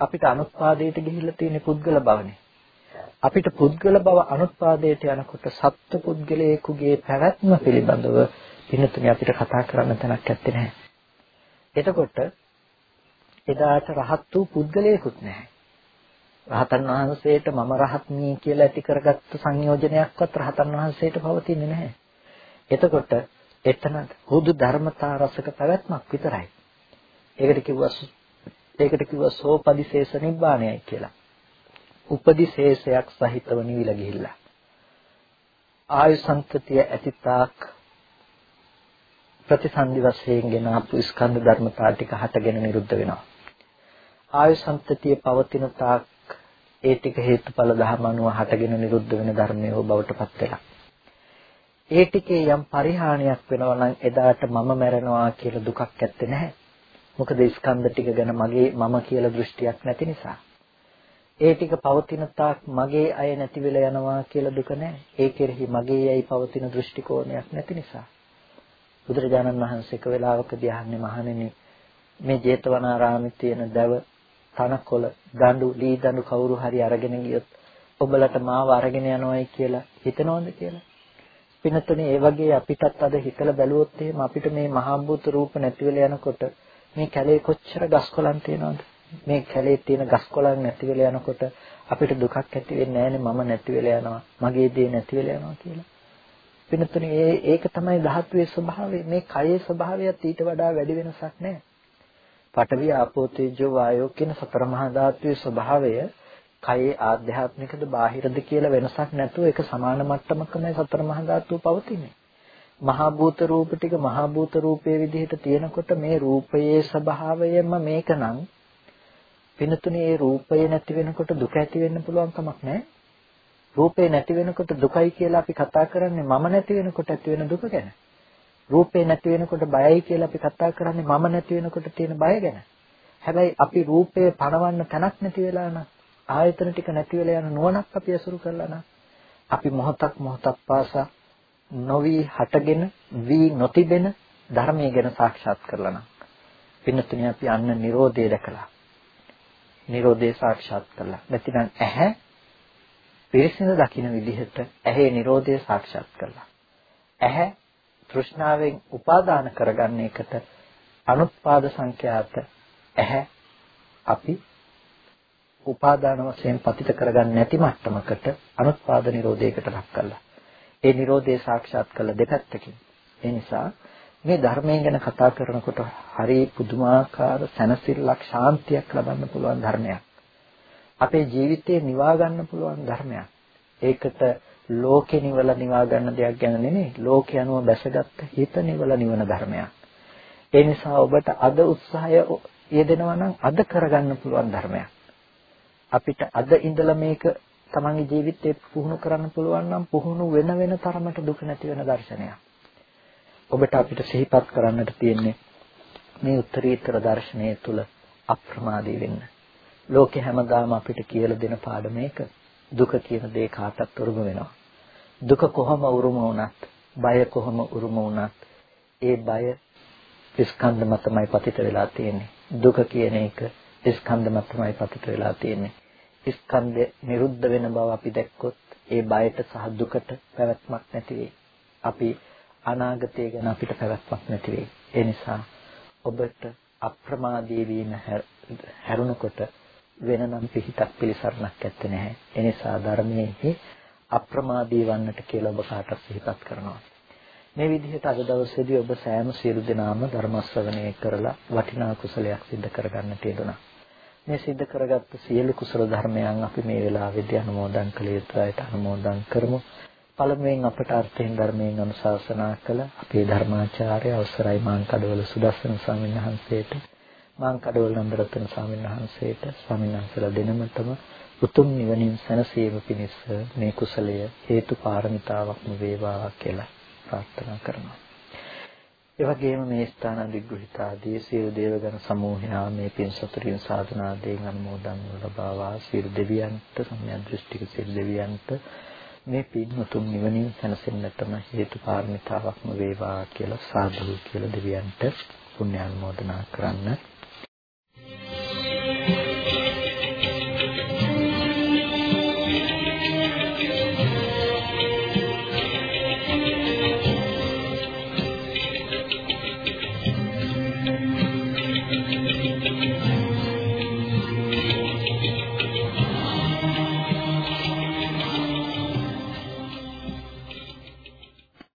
අපිට අනුත්පාදයට ගිහිල්ලා තියෙන පුද්ගල බවනේ. අපිට පුද්ගල බව අනුත්පාදයට යනකොට සත්ත්ව පුද්ගලයෙකුගේ පැවැත්ම පිළිබඳව පින්නතුනේ අපිට කතා කරන්න තැනක් නැත්තේ නැහැ. එතකොට එදාට රහත් වූ පුද්ගලයෙකුත් නැහැ. රහතන් වහන්සේට මම රහත්නි කියලා ඇති කරගත්ත සංයෝජනයක්වත් රහතන් වහන්සේට පවතින්නේ නැහැ. එතකොට එතන හුදු ධර්මතා රසක පැවැත්මක් විතරයි. ඒකට කිව්වා ඒකට කිව්වා සෝපදිශේෂ නිබ්බාණයයි කියලා. උපදිශේෂයක් සහිතව නිවිලා ගිහිල්ලා. ආයු සංතතිය ඇතිතාක් ප්‍රතිසන්දි වශයෙන් ගෙන ආපු ස්කන්ධ ධර්මතා ටික හටගෙන නිරුද්ධ වෙනවා. ආයු සංතතිය පවතින තාක් ඒ ටික හේතුඵල ධර්ම අනුව හටගෙන නිරුද්ධ වෙන ධර්මයෝ බවට පත් වෙලා. ඒ ටිකේ යම් පරිහානියක් වෙනවා නම් එදාට මම මැරෙනවා කියලා දුකක් ඇත්තේ නැහැ. මොකද ස්කන්ධ ටික ගැන මගේ මම කියලා දෘෂ්ටියක් නැති නිසා. ඒ ටික පවතින තාක් මගේ අය නැති වෙලා යනවා කියලා දුක නැහැ. ඒ කෙරෙහි මගේ අය පවතින දෘෂ්ටි කෝණයක් නැති නිසා. බුදුරජාණන් වහන්සේ එක වෙලාවකදී අහන්නේ මහණෙනි මේ ජේතවනාරාමේ තියෙන දැව තනකොළ දඬු ලී දඬු කවුරු හරි අරගෙන ගියොත් ඔබලට මාව අරගෙන යනවායි කියලා හිතනවද කියලා පිනතුනේ ඒ වගේ අපිටත් අද හිතලා බැලුවොත් එහෙම අපිට මේ මහා භූත රූප නැති වෙලා යනකොට මේ කැලේ කොච්චර ගස්කොලන් තියෙනවද මේ කැලේ තියෙන ගස්කොලන් නැති වෙලා යනකොට අපිට දුකක් ඇති වෙන්නේ නැහැනේ මම නැති වෙලා යනවා මගේ දේ නැති වෙලා යනවා කියලා. පිනතුනේ ඒ ඒක තමයි ධාතුවේ ස්වභාවය. මේ කයේ ස්වභාවයත් ඊට වඩා වැඩි වෙනසක් නැහැ. පඨවි ආපෝ තේජෝ වායෝ කියන සතර මහා ධාතුවේ ස්වභාවය කයේ ආධ්‍යාත්මිකද බාහිරද කියලා වෙනසක් නැතුව ඒක සමාන මට්ටමකමයි සතර මහා ධාතුව පවතින්නේ. මහා භූත රූප ටික මහා භූත රූපයේ විදිහට තියෙනකොට මේ රූපයේ ස්වභාවයම මේකනම් පිනතුනේ ඒ රූපය නැති වෙනකොට දුක ඇති වෙන්න පුළුවන් කමක් නැහැ. රූපේ නැති වෙනකොට දුකයි කියලා අපි කතා කරන්නේ මම නැති වෙනකොට ඇති වෙන දුක ගැන. රූපේ නැති වෙනකොට බයයි කියලා අපි කතා කරන්නේ මම නැති වෙනකොට තියෙන බය ගැන. හැබැයි අපි රූපේ පණවන්න තැනක් නැති වෙලා නම් ආයතන ටික නැති වෙලා යන නුවණක් අපි අසුරු කරලා නම් අපි මොහොතක් මොහොතක් පාසා නොවි හටගෙන වී නොතිබෙන ධර්මයේ ගැන සාක්ෂාත් කරලා නම් පින්නතුනි අපි අන්න Nirodhe දැකලා Nirodhe සාක්ෂාත් කරලා නැතිනම් ඇහැ පිරිසිදු දකින්න විදිහට ඇහි Nirodhe සාක්ෂාත් කරලා ඇහැ තෘෂ්ණාවෙන් උපාදාන කරගන්න එකට අනුත්පාද සංඛ්‍යාත ඇහැ අපි උපාදාන වශයෙන් පතිත කරගන්න නැති මට්ටමකට අනුත්පාද නිරෝධයකට ලක් කළා. ඒ නිරෝධය සාක්ෂාත් කළ දෙපැත්තකින්. ඒ නිසා මේ ධර්මයෙන් ගැන කතා කරනකොට හරි පුදුමාකාර සැනසෙල්ලක් ශාන්තියක් ලබන්න පුළුවන් ධර්මයක්. අපේ ජීවිතේ නිවා ගන්න පුළුවන් ධර්මයක්. ඒකට ලෝකේ නිවල නිවා ගන්න දෙයක් ගැන නෙමෙයි ලෝකේ අනුව බැසගත් හිත නිවල නිවන ධර්මයක්. ඒ නිසා ඔබට අද උත්සාහය යෙදෙනවා නම් අද කරගන්න පුළුවන් ධර්මයක්. අපිට අද ඉඳලා මේක තමන්ගේ ජීවිතේ පුහුණු කරන්න පුළුවන් නම් පුහුණු වෙන වෙන තරමට දුක නැති වෙන දර්ශනයක්. ඔබට අපිට සිහිපත් කරන්නට තියෙන්නේ මේ උත්තරීතර දර්ශනය තුල අප්‍රමාදී වෙන්න. ලෝකේ හැමදාම අපිට කියලා දෙන පාඩම මේක. දුක කියන දේ කාටත් උරුම වෙනවා. දුක කොහොම උරුම වුණත්, බය කොහොම උරුම වුණත්, ඒ බය ස්කන්ධ මතමයි පතිත වෙලා තියෙන්නේ. දුක කියන එක ස්කන්ධ මතමයි පතිත වෙලා තියෙන්නේ. ස්කන්ධය නිරුද්ධ වෙන බව අපි දැක්කොත් ඒ බයට සහ දුකට පැවැත්මක් නැති වෙයි. අපි අනාගතය ගැන අපිට පැවැත්මක් නැති වෙයි. ඒ නිසා ඔබට අප්‍රමාදී වීම හැරුණකොට වෙනනම් පිහිටක් පිළිසරණක් ඇත්තේ නැහැ. ඒ නිසා ධර්මයේ අප්‍රමාදී වන්නට කියලා ඔබ කාටත් සිහිපත් කරනවා. මේ විදිහට අද දවසේදී ඔබ සෑම සියලු දෙනාම ධර්ම ශ්‍රවණය කරලා වටිනා කුසලයක් සිදු කරගන්නට යෙදුණා. මේ සිද්ධ කරගත්තු සියලු කුසල ධර්මයන් අපි මේ වෙලාවේදී අනුමෝදන් කළ යුතුයිට අනුමෝදන් කරමු. පළමුවෙන් අපට අර්ථයෙන් ධර්මයෙන් අනුශාසනා කළ අපේ ධර්මාචාර්ය අවසරයි මාංකඩවල සුදස්සන ස්වාමීන් වහන්සේට මාංකඩවල නන්දරත්න ස්වාමීන් වහන්සේට ස්වාමීන් වහන්සේලා දෙනමතම උතුම් නිවනින් සැනසීම පිණිස මේ කුසලය හේතු පාරමිතාවක්ම වේවා කියලා ප්‍රාර්ථනා කරනවා. ඒ වගේම මේ ස්ථාන අධිග්‍රහිතාදී සියලු දේවගණ සමූහයා මේ පින් සතුටින් සාධනාදයෙන් අනුමෝදන් ලබාවා සියලු දෙවියන්ට සම්‍යක් දෘෂ්ටික සියලු දෙවියන්ට මේ පින් උතුම් නිවනින් සැනසෙන්නටම හේතු කාරණිතාවක්ම වේවා කියලා සාදු කියලා දෙවියන්ට පුණ්‍ය අනුමෝදනා කරන්න